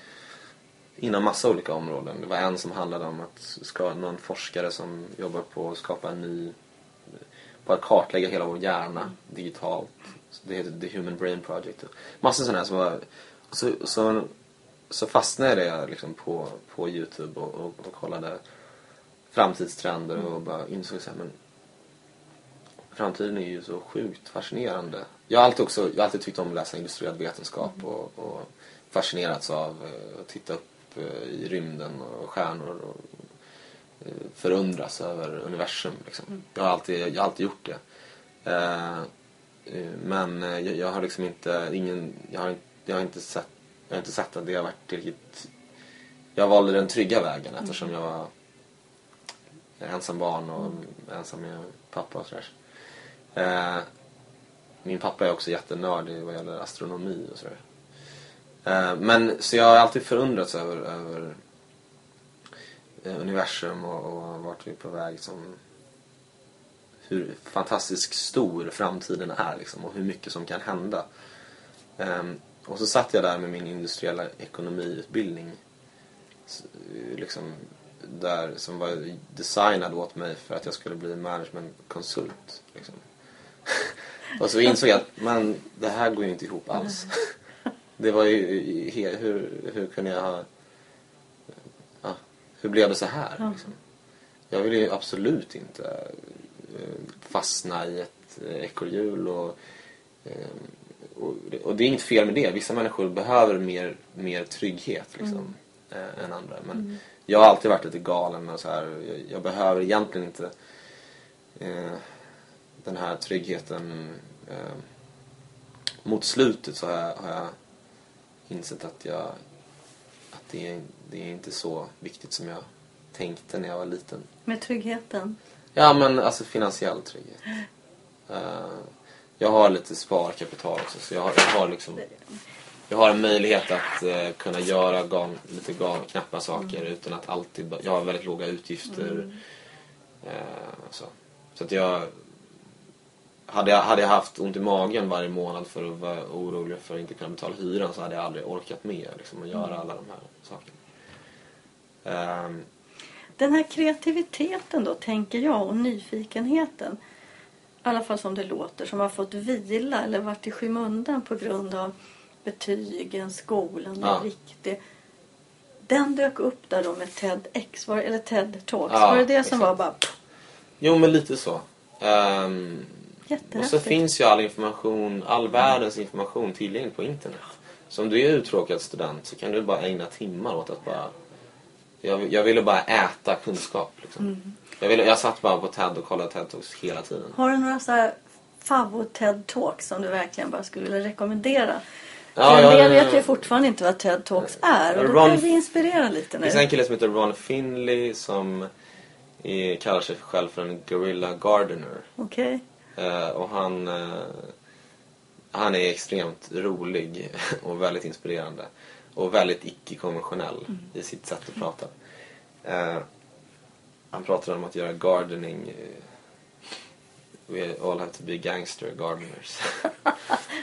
Inom massa olika områden. Det var en som handlade om att ska någon forskare som jobbar på att skapa en ny på att kartlägga hela vår hjärna digitalt. Det heter The Human Brain Project. Massor sådana här som var... Så, så, så fastnade jag liksom på, på Youtube och, och, och kollade framtidstrender och bara insåg så här, men framtiden är ju så sjukt fascinerande. Jag har alltid, också, jag har alltid tyckt om att läsa industriell vetenskap och, och fascinerats av eh, att titta upp eh, i rymden och stjärnor och eh, förundras över universum. Liksom. Jag, har alltid, jag har alltid gjort det. Men jag, jag har liksom inte, ingen, jag har, jag har inte sett, jag har inte sett att det har varit riktigt... Jag valde den trygga vägen eftersom jag var ensam barn och ensam med pappa och sådär. Eh, min pappa är också jättenördig vad gäller astronomi och sådär. Eh, men så jag har alltid förundrats över, över eh, universum och, och vart vi är på väg som hur fantastiskt stor framtiden är liksom, och hur mycket som kan hända. Ehm, och så satt jag där med min industriella ekonomiutbildning liksom, där, som var designad åt mig för att jag skulle bli managementkonsult. Liksom och så insåg jag att men, det här går ju inte ihop alls. det var ju, hur, hur kunde jag ha... Ja, hur blev det så här? Liksom? Jag vill ju absolut inte eh, fastna i ett eh, ekorrhjul och, eh, och, och det är inget fel med det. Vissa människor behöver mer, mer trygghet liksom, eh, än andra. Men jag har alltid varit lite galen och så här. Jag, jag behöver egentligen inte eh, den här tryggheten. Eh, mot slutet så har jag, har jag insett att jag att det är, det är inte så viktigt som jag tänkte när jag var liten. Med tryggheten. Ja, men alltså finansiell trygghet. Eh, jag har lite sparkapital också, så jag har, jag har liksom... Jag har en möjlighet att eh, kunna göra gal, lite gal, knäppa saker utan att alltid... Jag har väldigt låga utgifter. Eh, så så att jag hade jag, hade jag haft ont i magen varje månad för att vara orolig för att inte kunna betala hyran så hade jag aldrig orkat med liksom, att göra Mm. alla de här sakerna. Ehm, Den här kreativiteten då, tänker jag, och nyfikenheten. I alla fall som det låter, som har fått vila eller varit i skymundan på grund av betygen, skolan Ja. är viktig. Den dök upp där då med TEDx, var, eller TED Talks. Ja, var det det som exakt. var bara jo, men lite så. Ehm, och så finns ju all information, all världens information tillgänglig på internet. Så om du är uttråkad student så kan du bara ägna timmar åt att bara... Jag, jag ville bara äta kunskap. Liksom. Mm. Jag, ville, jag satt bara på TED och kollade TED Talks hela tiden. Har du några så här favorit TED Talks som du verkligen bara skulle vilja rekommendera? Ja, en del ja, vet ju fortfarande inte vad TED Talks är. Och då Ron- kan vi inspirera lite Det nu. finns en kille som heter Ron Finley som är, kallar sig själv för en guerrilla gardener. Okej. Eh, och han, eh, han är extremt rolig och väldigt inspirerande. Och väldigt icke-konventionell i sitt sätt att prata. Eh, han pratar om att göra gardening. eh, We all have to be gangster gardeners.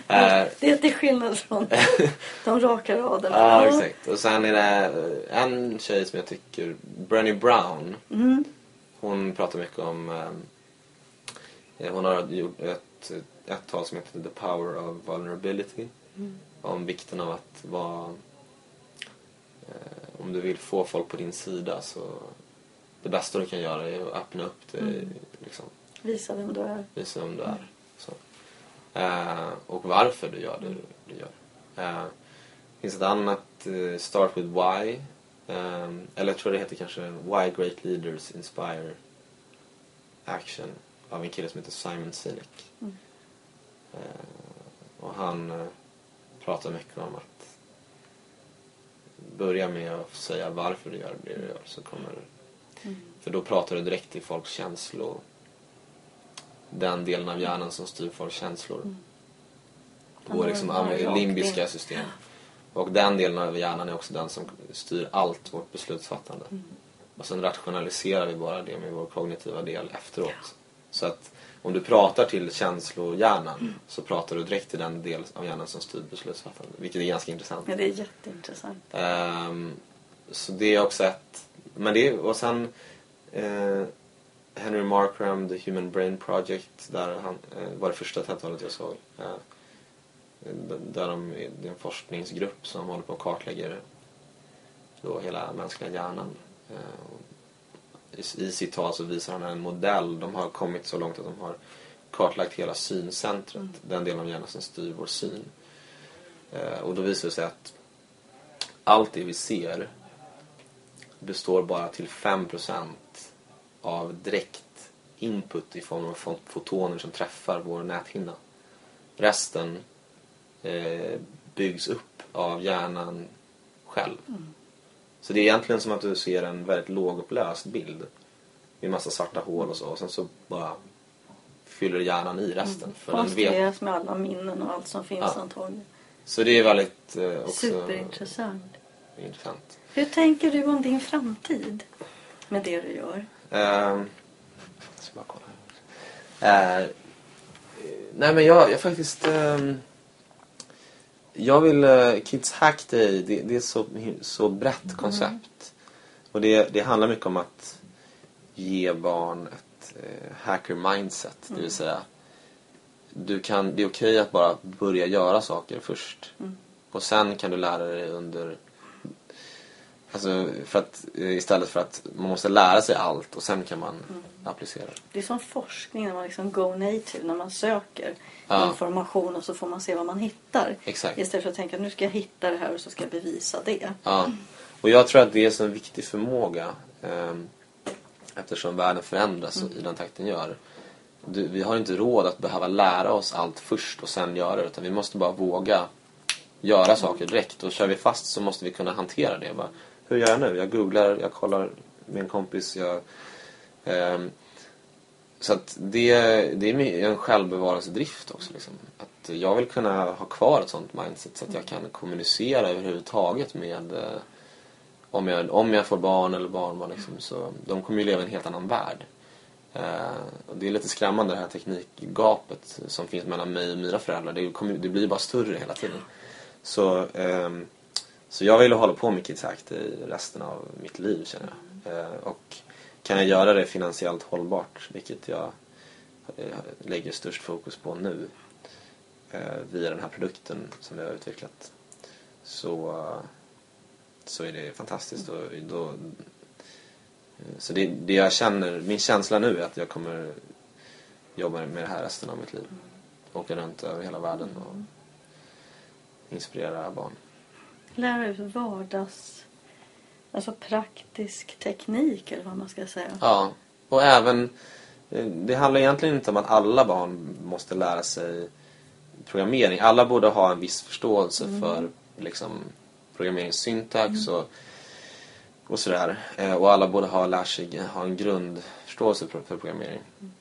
Eh, Det är till skillnad från de raka raderna. Ja, exakt. Och sen är det eh, en tjej som jag tycker, Brenny Brown. Mm. Hon pratar mycket om... Eh, hon har gjort ett, ett tal som heter The Power of Vulnerability. Om vikten av att vara... Eh, om du vill få folk på din sida så... Det bästa du kan göra är att öppna upp dig. Liksom, Visa vem du är. visa vem du är. Så. Eh, och varför du gör det du gör. Eh, det finns ett annat, eh, Start with Why. Eh, eller jag tror det heter kanske Why Great Leaders Inspire Action. Av en kille som heter Simon Sinek. Mm. Och han eh, pratar mycket om att börja med att säga varför du gör det du gör. Så kommer, Mm. För då pratar du direkt till folks känslor. Den delen av hjärnan som styr folks känslor. Mm. Vår liksom limbiska system. Och den delen av hjärnan är också den som styr allt vårt beslutsfattande. Mm. Och sen rationaliserar vi bara det med vår kognitiva del efteråt. Så att om du pratar till känslohjärnan så pratar du direkt till den del av hjärnan som styr beslutsfattande. Vilket är ganska intressant. Ja, det är jätteintressant. Ehm, så det är också ett... Men det, och sen eh, Henry Markram, The Human Brain Project, där han, eh, var det första TED-talet jag såg. D- där de, det är en forskningsgrupp som håller på och kartlägger då hela mänskliga hjärnan. Och i, sitt tal så visar han en modell. De har kommit så långt att de har kartlagt hela syncentret, den delen av hjärnan som styr vår syn. Eh, och då visar det sig att allt det vi ser består bara till 5% av direkt input i form av fo- fotoner som träffar vår näthinna. Resten eh, byggs upp av hjärnan själv. Så det är egentligen som att du ser en väldigt lågupplöst bild. Med massa svarta hål och så. Och sen så bara fyller hjärnan i resten. För den vet. Med alla minnen och allt som finns Ja. antagligen. Så det är väldigt eh, också Superintressant. intressant. Hur tänker du om din framtid med det du gör? Ehm, jag ska bara kolla. Eh, nej men jag, jag faktiskt... ehm, jag vill... Uh, Kids Hack Day, det, det är så, så brett koncept. Och det, det handlar mycket om att ge barn ett eh, hacker mindset. Det vill säga, du kan, det är okej att bara börja göra saker först. Och sen kan du lära dig under Alltså för att, eh, istället för att man måste lära sig allt och sen kan man applicera det. Är som forskning när man liksom go native, när man söker Ja. information och så får man se vad man hittar. Exakt. Istället för att tänka nu ska jag hitta det här och så ska jag bevisa det. Ja. Och jag tror att det är en viktig förmåga ehm, eftersom världen förändras i den takten gör. Du, vi har inte råd att behöva lära oss allt först och sen göra det utan vi måste bara våga göra saker direkt och kör vi fast så måste vi kunna hantera det. Bara, hur gör jag nu? Jag googlar, jag kollar med en kompis, jag eh, Så att det, det är en självbevarelsedrift också. Liksom. Att jag vill kunna ha kvar ett sånt mindset så att jag kan kommunicera överhuvudtaget med eh, om jag, om jag får barn eller barnbarn. Liksom, så de kommer ju leva i en helt annan värld. Eh, och det är lite skrämmande det här teknikgapet som finns mellan mig och mina föräldrar. Det, kommer, det blir bara större hela tiden. Så, ehm, så jag vill hålla på med Kids Act i resten av mitt liv känner jag. Eh, och kan jag göra det finansiellt hållbart, vilket jag eh, lägger störst fokus på nu eh, via den här produkten som vi har utvecklat så, så är det fantastiskt. Och då, så det, det jag känner, min känsla nu är att jag kommer jobba med det här resten av mitt liv. Åka runt över hela världen och inspirera barn. Lära ut vardags... Alltså praktisk teknik eller vad man ska säga. Ja, och även... Det handlar egentligen inte om att alla barn måste lära sig programmering. Alla borde ha en viss förståelse mm. för liksom, programmeringssyntax mm. och, och sådär. Eh, och alla borde ha lärt sig ha en grundförståelse för, för programmering. Mm.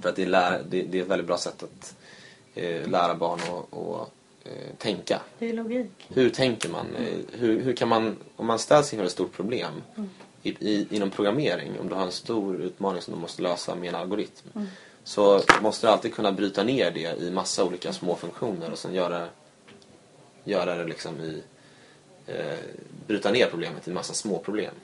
För att det är, det, det, är ett väldigt bra sätt att eh, lära barn att eh, tänka. Det är logik. Hur tänker man? Mm. Hur, hur kan man, om man ställs inför ett stort problem mm. i, i, inom programmering, om du har en stor utmaning som du måste lösa med en algoritm. Mm. Så måste du alltid kunna bryta ner det i massa olika små funktioner och sen göra, göra det liksom i... Eh, bryta ner problemet i massa små problem.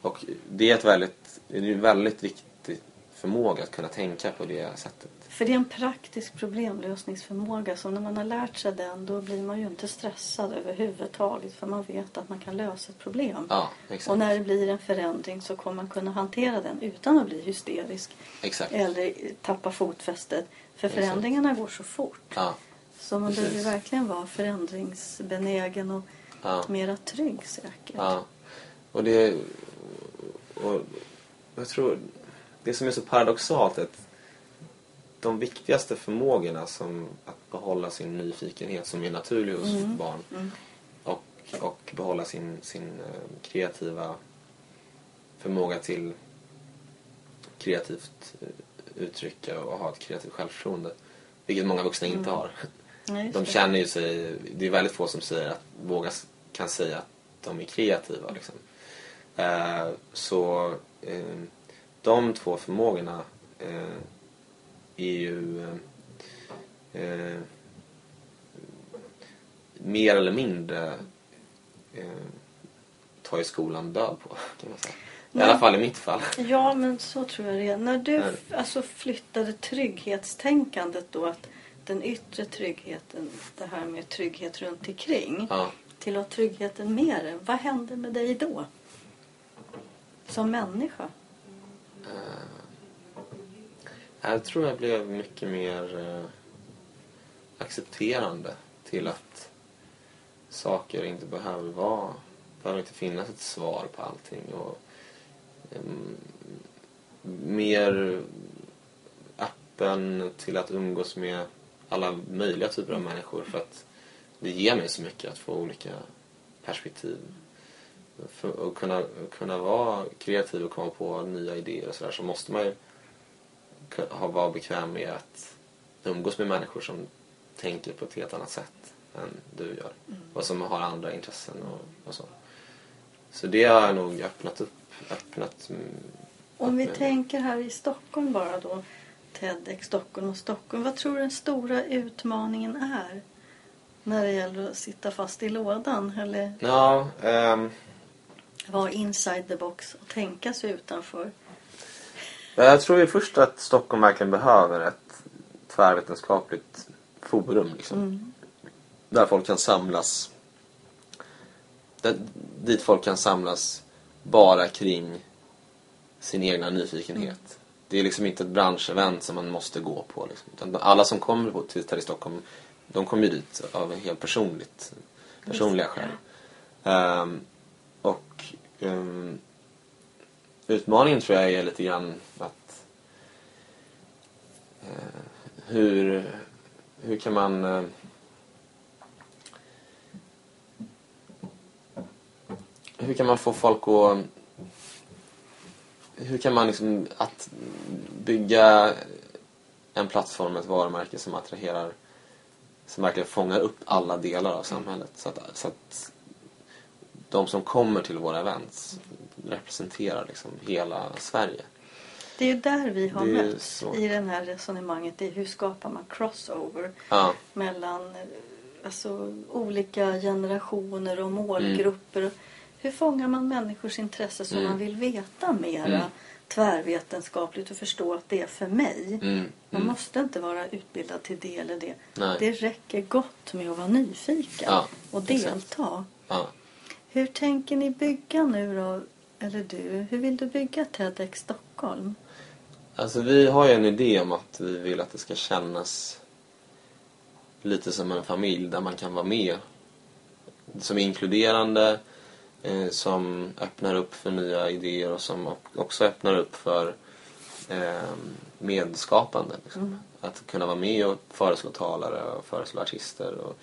Och det är, ett väldigt, det är en väldigt viktig förmåga att kunna tänka på det sättet. För det är en praktisk problemlösningsförmåga så när man har lärt sig den då blir man ju inte stressad överhuvudtaget för man vet att man kan lösa ett problem. Ja, och när det blir en förändring så kommer man kunna hantera den utan att bli hysterisk. Exakt. Eller tappa fotfästet. För förändringarna går så fort. Ja, så man Precis. behöver verkligen vara förändringsbenägen och ja. mera trygg säkert. Ja. Och det... Och jag tror... Det som är så paradoxalt att de viktigaste förmågorna som att behålla sin nyfikenhet som är naturlig hos mm. barn mm. Och, och behålla sin, sin eh, kreativa förmåga till kreativt eh, uttrycka och ha ett kreativt självförtroende. Vilket många vuxna mm. inte har. Nej, de känner ju sig, det är väldigt få som säger att, vågar, kan säga att de är kreativa. Liksom. Eh, så eh, de två förmågorna eh, är ju eh, mer eller mindre eh, tar ju skolan död på kan man säga. I alla fall i mitt fall. Ja, men så tror jag det är. När du alltså, flyttade trygghetstänkandet då, att den yttre tryggheten, det här med trygghet runt omkring ja. till att ha tryggheten med dig. Vad hände med dig då? Som människa? Uh, jag tror jag blev mycket mer eh, accepterande till att saker inte behöver vara... Behöver inte finnas ett svar på allting. Och, eh, mer öppen till att umgås med alla möjliga typer av människor för att det ger mig så mycket att få olika perspektiv. För att kunna, kunna vara kreativ och komma på nya idéer och sådär så måste man ju vara bekväm med att umgås med människor som tänker på ett helt annat sätt än du gör. Mm. Och som har andra intressen och, och, så. Så det har nog öppnat upp. Öppnat, Om vi tänker här i Stockholm bara då. TEDx Stockholm och Stockholm. Vad tror du den stora utmaningen är? När det gäller att sitta fast i lådan? Eller ja, um... vara inside the box och tänka sig utanför? Jag tror ju först att Stockholm verkligen behöver ett tvärvetenskapligt forum. Liksom. Mm. Där folk kan samlas. Där, dit folk kan samlas bara kring sin egna nyfikenhet. Mm. Det är liksom inte ett branschevent som man måste gå på. Liksom. Alla som kommer till, till Stockholm, de kommer ju dit av helt personligt, personliga skäl. Um, och um, utmaningen tror jag är lite grann att eh, hur, hur kan man eh, hur kan man få folk att hur kan man liksom att bygga en plattform, ett varumärke som attraherar som verkligen fångar upp alla delar av samhället? Så att, så att de som kommer till våra events representerar liksom hela Sverige. Det är ju där vi har mötts i det här resonemanget. hur skapar man crossover Ja, mellan eh, alltså, olika generationer och målgrupper. Hur fångar man människors intresse så Mm. man vill veta mera Mm. tvärvetenskapligt och förstå att det är för mig. mm, Man mm. måste inte vara utbildad till det eller det. Nej. Det räcker gott med att vara nyfiken Ja, och delta. Ja. Hur tänker ni bygga nu då? Eller du, hur vill du bygga TEDx Stockholm? Alltså vi har ju en idé om att vi vill att det ska kännas lite som en familj där man kan vara med. Som är inkluderande, eh, som öppnar upp för nya idéer och som också öppnar upp för eh, medskapande. Liksom. Att kunna vara med och föreslå talare och föreslå artister. Och,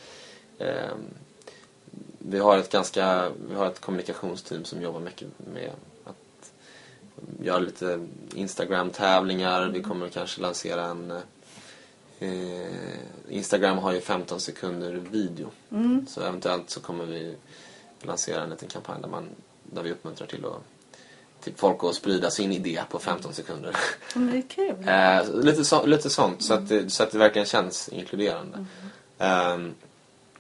eh, vi har ett ganska, vi har ett kommunikationsteam som jobbar mycket med att göra lite Instagram-tävlingar. Vi kommer kanske lansera en... Eh, Instagram har ju 15 sekunder video. Mm. Så eventuellt så kommer vi lansera en liten kampanj där, man, där vi uppmuntrar till, att, till folk att sprida sin idé på 15 sekunder. Men det är kul. Eh, lite, så, lite sånt, så, att det, så att det verkligen känns inkluderande. Ehm,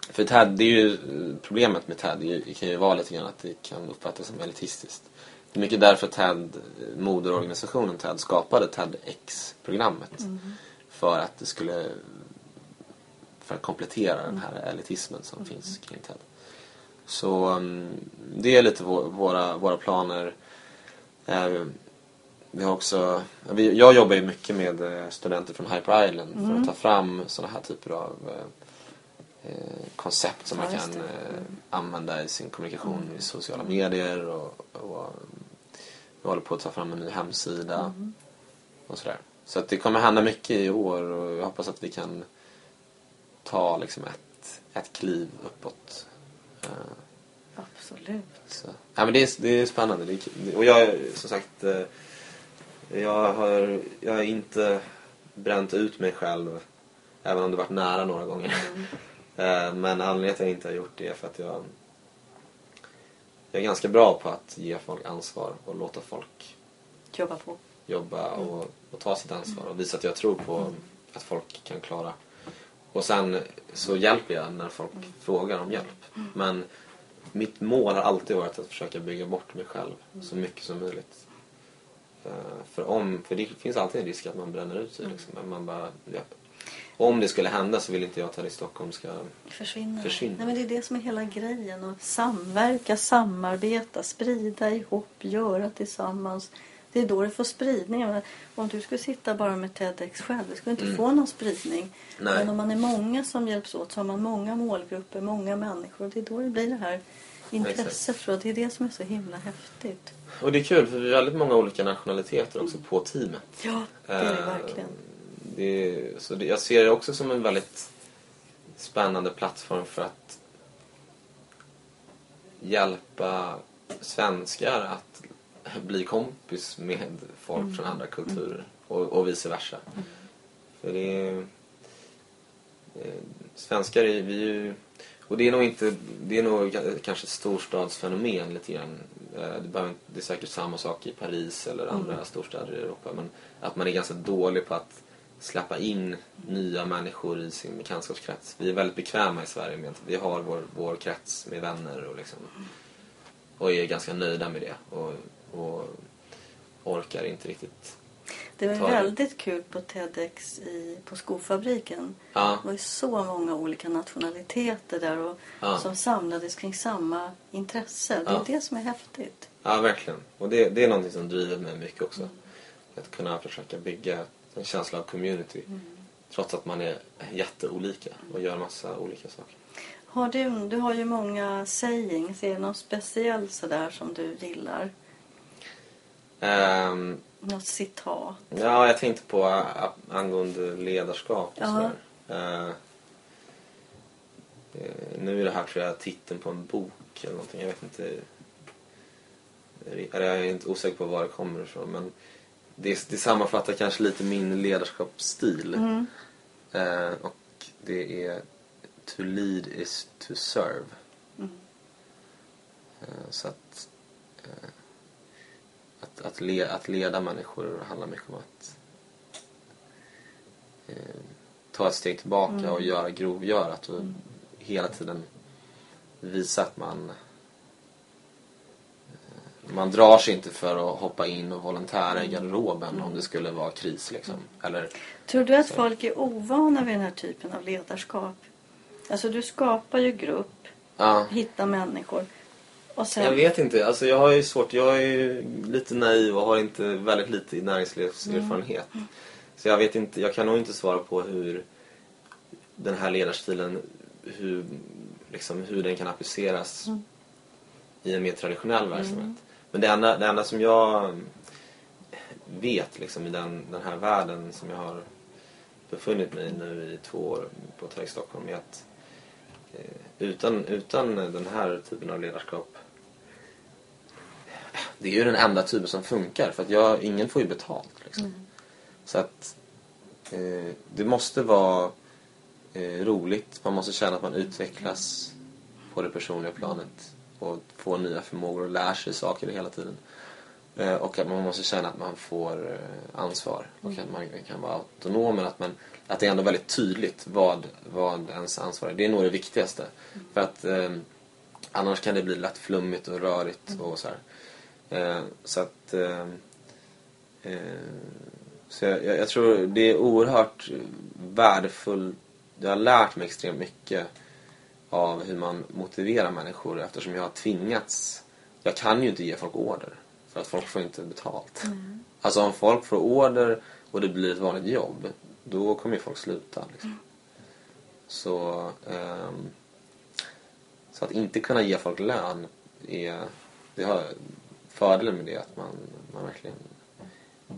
för TED, det är ju, problemet med TED det kan ju vara lite grann att det kan uppfattas som elitistiskt. Det är mycket därför TED, moderorganisationen TED, skapade TEDx-programmet. För att det skulle för att komplettera den här elitismen som finns kring TED. Så mm, det är lite vå- våra, våra planer. Eh, vi har också, jag jobbar ju mycket med eh, studenter från Hyper Island för att ta fram sådana här typer av eh, koncept som Ja, man kan eh, använda i sin kommunikation i sociala medier. Och, och vi håller på att ta fram en ny hemsida och sådär. Så att det kommer hända mycket i år och jag hoppas att vi kan ta liksom ett, ett kliv uppåt. Eh, Absolut. så. Ja, men det, är, det är spännande. Det är, och jag, som sagt, eh, jag har, jag har inte bränt ut mig själv. Även om det varit nära några gånger. Eh, Men anledningen till att jag inte har gjort det är för att jag, jag är ganska bra på att ge folk ansvar och låta folk Jobba på. jobba och, och ta sitt ansvar och visa att jag tror på att folk kan klara. Och sen så hjälper jag när folk frågar om hjälp. Men mitt mål har alltid varit att försöka bygga bort mig själv så mycket som möjligt. Eh, För, om, för det finns alltid en risk att man bränner ut sig. Liksom. Man bara. Om det skulle hända så vill inte jag att TED i Stockholm ska... Försvinner. Försvinner. Nej, men det är det som är hela grejen. Att samverka, samarbeta, sprida ihop, göra tillsammans. Det är då det får spridning. Om du skulle sitta bara med TEDx själv, det skulle inte få någon spridning. Mm. Nej. Men om man är många som hjälps åt så har man många målgrupper, många människor. Och det är då det blir det här intresset. För det är det som är så himla häftigt. Och det är kul för vi är väldigt många olika nationaliteter också på teamet. Ja, det är det Eh, verkligen. Är- så det, jag ser det också som en väldigt spännande plattform för att hjälpa svenskar att bli kompis med folk från andra kulturer och, och vice versa. För det är, eh, svenskar är vi ju och det är nog inte, det är nog ka- kanske ett storstadsfenomen lite grann. Eh, Det, behöver, det är säkert samma sak i Paris eller andra storstäder i Europa. Men att man är ganska dålig på att släppa in nya människor i sin bekantskapskrets. Vi är väldigt bekväma i Sverige med att vi har vår, vår krets med vänner och liksom och är ganska nöjda med det. Och, och orkar inte riktigt. Det var det. väldigt kul på TEDx i, på skofabriken. Ja, Det var ju så många olika nationaliteter där och Ja. som samlades kring samma intresse. Det är Ja. det som är häftigt. ja verkligen. Och det, det är någonting som driver mig mycket också. Att kunna försöka bygga en känsla av community. Trots att man är jätteolika och gör massa olika saker. Har du, du har ju många sayings. Är det någon speciell sådär som du gillar? Ehm, Något citat? ja, jag tänkte på ä, angående ledarskap och sådär. Eh, nu är det här tror jag titeln på en bok eller någonting. Jag vet inte. Jag är inte osäker på var det kommer ifrån. Men det, det sammanfattar kanske lite min ledarskapsstil. Mm. Eh, och det är To lead is to serve. Mm. Eh, så att eh, att, att, le, att leda människor handlar mycket om att eh, ta ett steg tillbaka och göra grovgörat och hela tiden visa att man man drar sig inte för att hoppa in och volontära i garderoben om det skulle vara kris liksom. Eller, Tror du att Så. folk är ovana vid den här typen av ledarskap? Alltså du skapar ju grupp, ja. hittar människor och sen... Jag vet inte. Alltså jag har ju svårt. Jag är lite naiv och har inte väldigt lite näringslivserfarenhet. Så jag vet inte. Jag kan nog inte svara på hur den här ledarstilen hur, liksom, hur den kan appliceras i en mer traditionell verksamhet. Men det enda, det enda som jag vet liksom, i den, den här världen som jag har befunnit mig nu i två år på TEDx Stockholm är att eh, utan, utan den här typen av ledarskap det är ju den enda typen som funkar för att jag, ingen får ju betalt. Liksom. Så att eh, det måste vara eh, roligt. Man måste känna att man utvecklas på det personliga planet och får nya förmågor och lär sig saker hela tiden. Eh, och att man måste känna att man får eh, ansvar och att man kan vara autonom men att, man, att det är ändå väldigt tydligt vad, vad ens ansvar är. Det är nog det viktigaste. För att eh, annars kan det bli lätt flummigt och rörigt och så här. Eh, så att... Eh, eh, så jag, jag tror det är oerhört värdefullt. Jag har lärt mig extremt mycket av hur man motiverar människor eftersom jag har tvingats. Jag kan ju inte ge folk order för att folk får inte betalt. Alltså om folk får order och det blir ett vanligt jobb då kommer ju folk sluta. Liksom. Så, ehm, så att inte kunna ge folk lön är, det har fördelen med det att man, man verkligen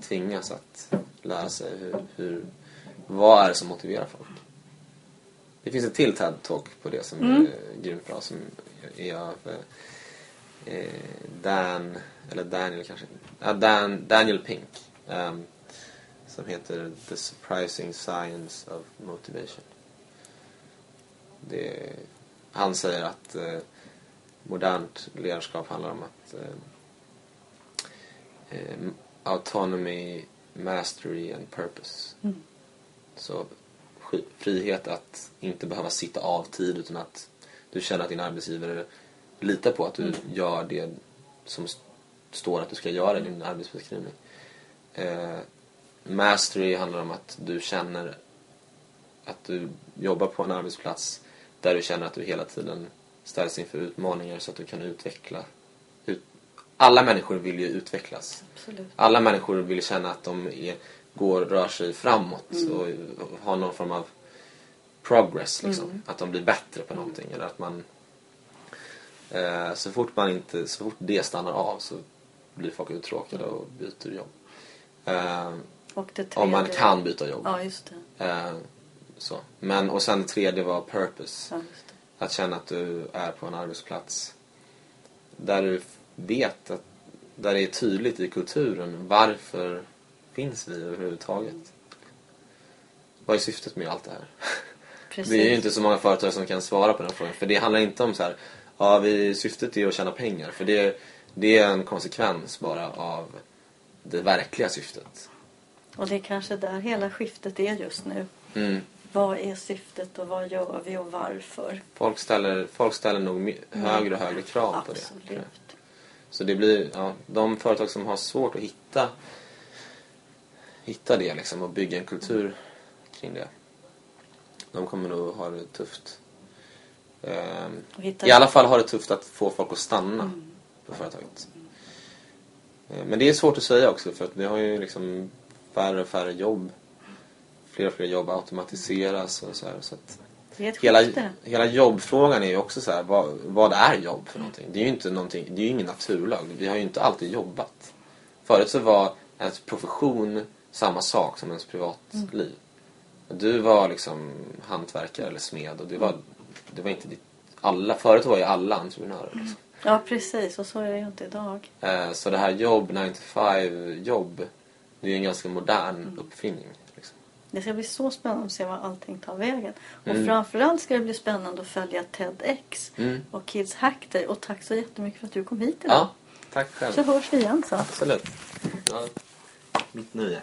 tvingas att lära sig hur, hur, vad är det som motiverar folk. Det finns ett till TED-talk på det som är grymt bra som är av eh, Dan, eller Daniel kanske, ja, Dan, Daniel Pink. ehm, som heter The Surprising Science of Motivation. Det, han säger att eh, modernt ledarskap handlar om att eh, eh, autonomy, mastery and purpose. Så sk- frihet att inte behöva sitta av tid utan att du känner att din arbetsgivare litar på att du gör det som står att du ska göra i din arbetsbeskrivning. Eh, mastery handlar om att du känner att du jobbar på en arbetsplats där du känner att du hela tiden ställs inför utmaningar så att du kan utveckla. Ut, alla människor vill ju utvecklas. Absolut. Alla människor vill känna att de är, går, rör sig framåt och, och har någon form av progress. Liksom. Att de blir bättre på någonting. Eller att man, eh, så, fort man inte, så fort det stannar av så blir folk uttråkade och byter jobb. Eh, om man kan byta jobb. Ja, just det. Eh, så. Men, och sen det tredje var purpose. Ja. Att känna att du är på en arbetsplats där du vet att där det är tydligt i kulturen varför finns vi överhuvudtaget. Vad är syftet med allt det här? Precis. Det är ju inte så många företag som kan svara på den frågan. För det handlar inte om så här, ja vi, syftet är att tjäna pengar. För det, det är en konsekvens bara av det verkliga syftet. Och det är kanske där hela skiftet är just nu. Mm. Vad är syftet och vad gör vi och varför? Folk, ställer, folk ställer nog me- högre och högre krav på det. Absolut. Så det blir, ja, de företag som har svårt att hitta, hitta det liksom och bygga en kultur kring det. De kommer nog ha det tufft. Ehm, I alla fall har det tufft att få folk att stanna på företaget. Eh, Men det är svårt att säga också för att vi har ju liksom färre och färre jobb. Fler och fler jobb automatiseras och så här. Så att hela, hela jobbfrågan är ju också så här, vad, vad är jobb för någonting? Det är ju inte någonting, det är ju ingen naturlag. Vi har ju inte alltid jobbat. Förut så var ens profession samma sak som ens privatliv. Du var liksom hantverkare eller smed och det var, det var inte ditt, alla, förut var ju alla entreprenörer liksom. Ja, precis. Och så är det ju inte idag. Eh, Så det här jobb, 9 to 5 jobb, det är ju en ganska modern uppfinning. Liksom. Det ska bli så spännande att se vad allting tar vägen. Och Mm. framförallt ska det bli spännande att följa TEDx Mm. och Kids Hack Day. Och tack så jättemycket för att du kom hit idag. Ja, Tack själv. Så hörs vi igen så. Absolut. Ja, mitt nöje.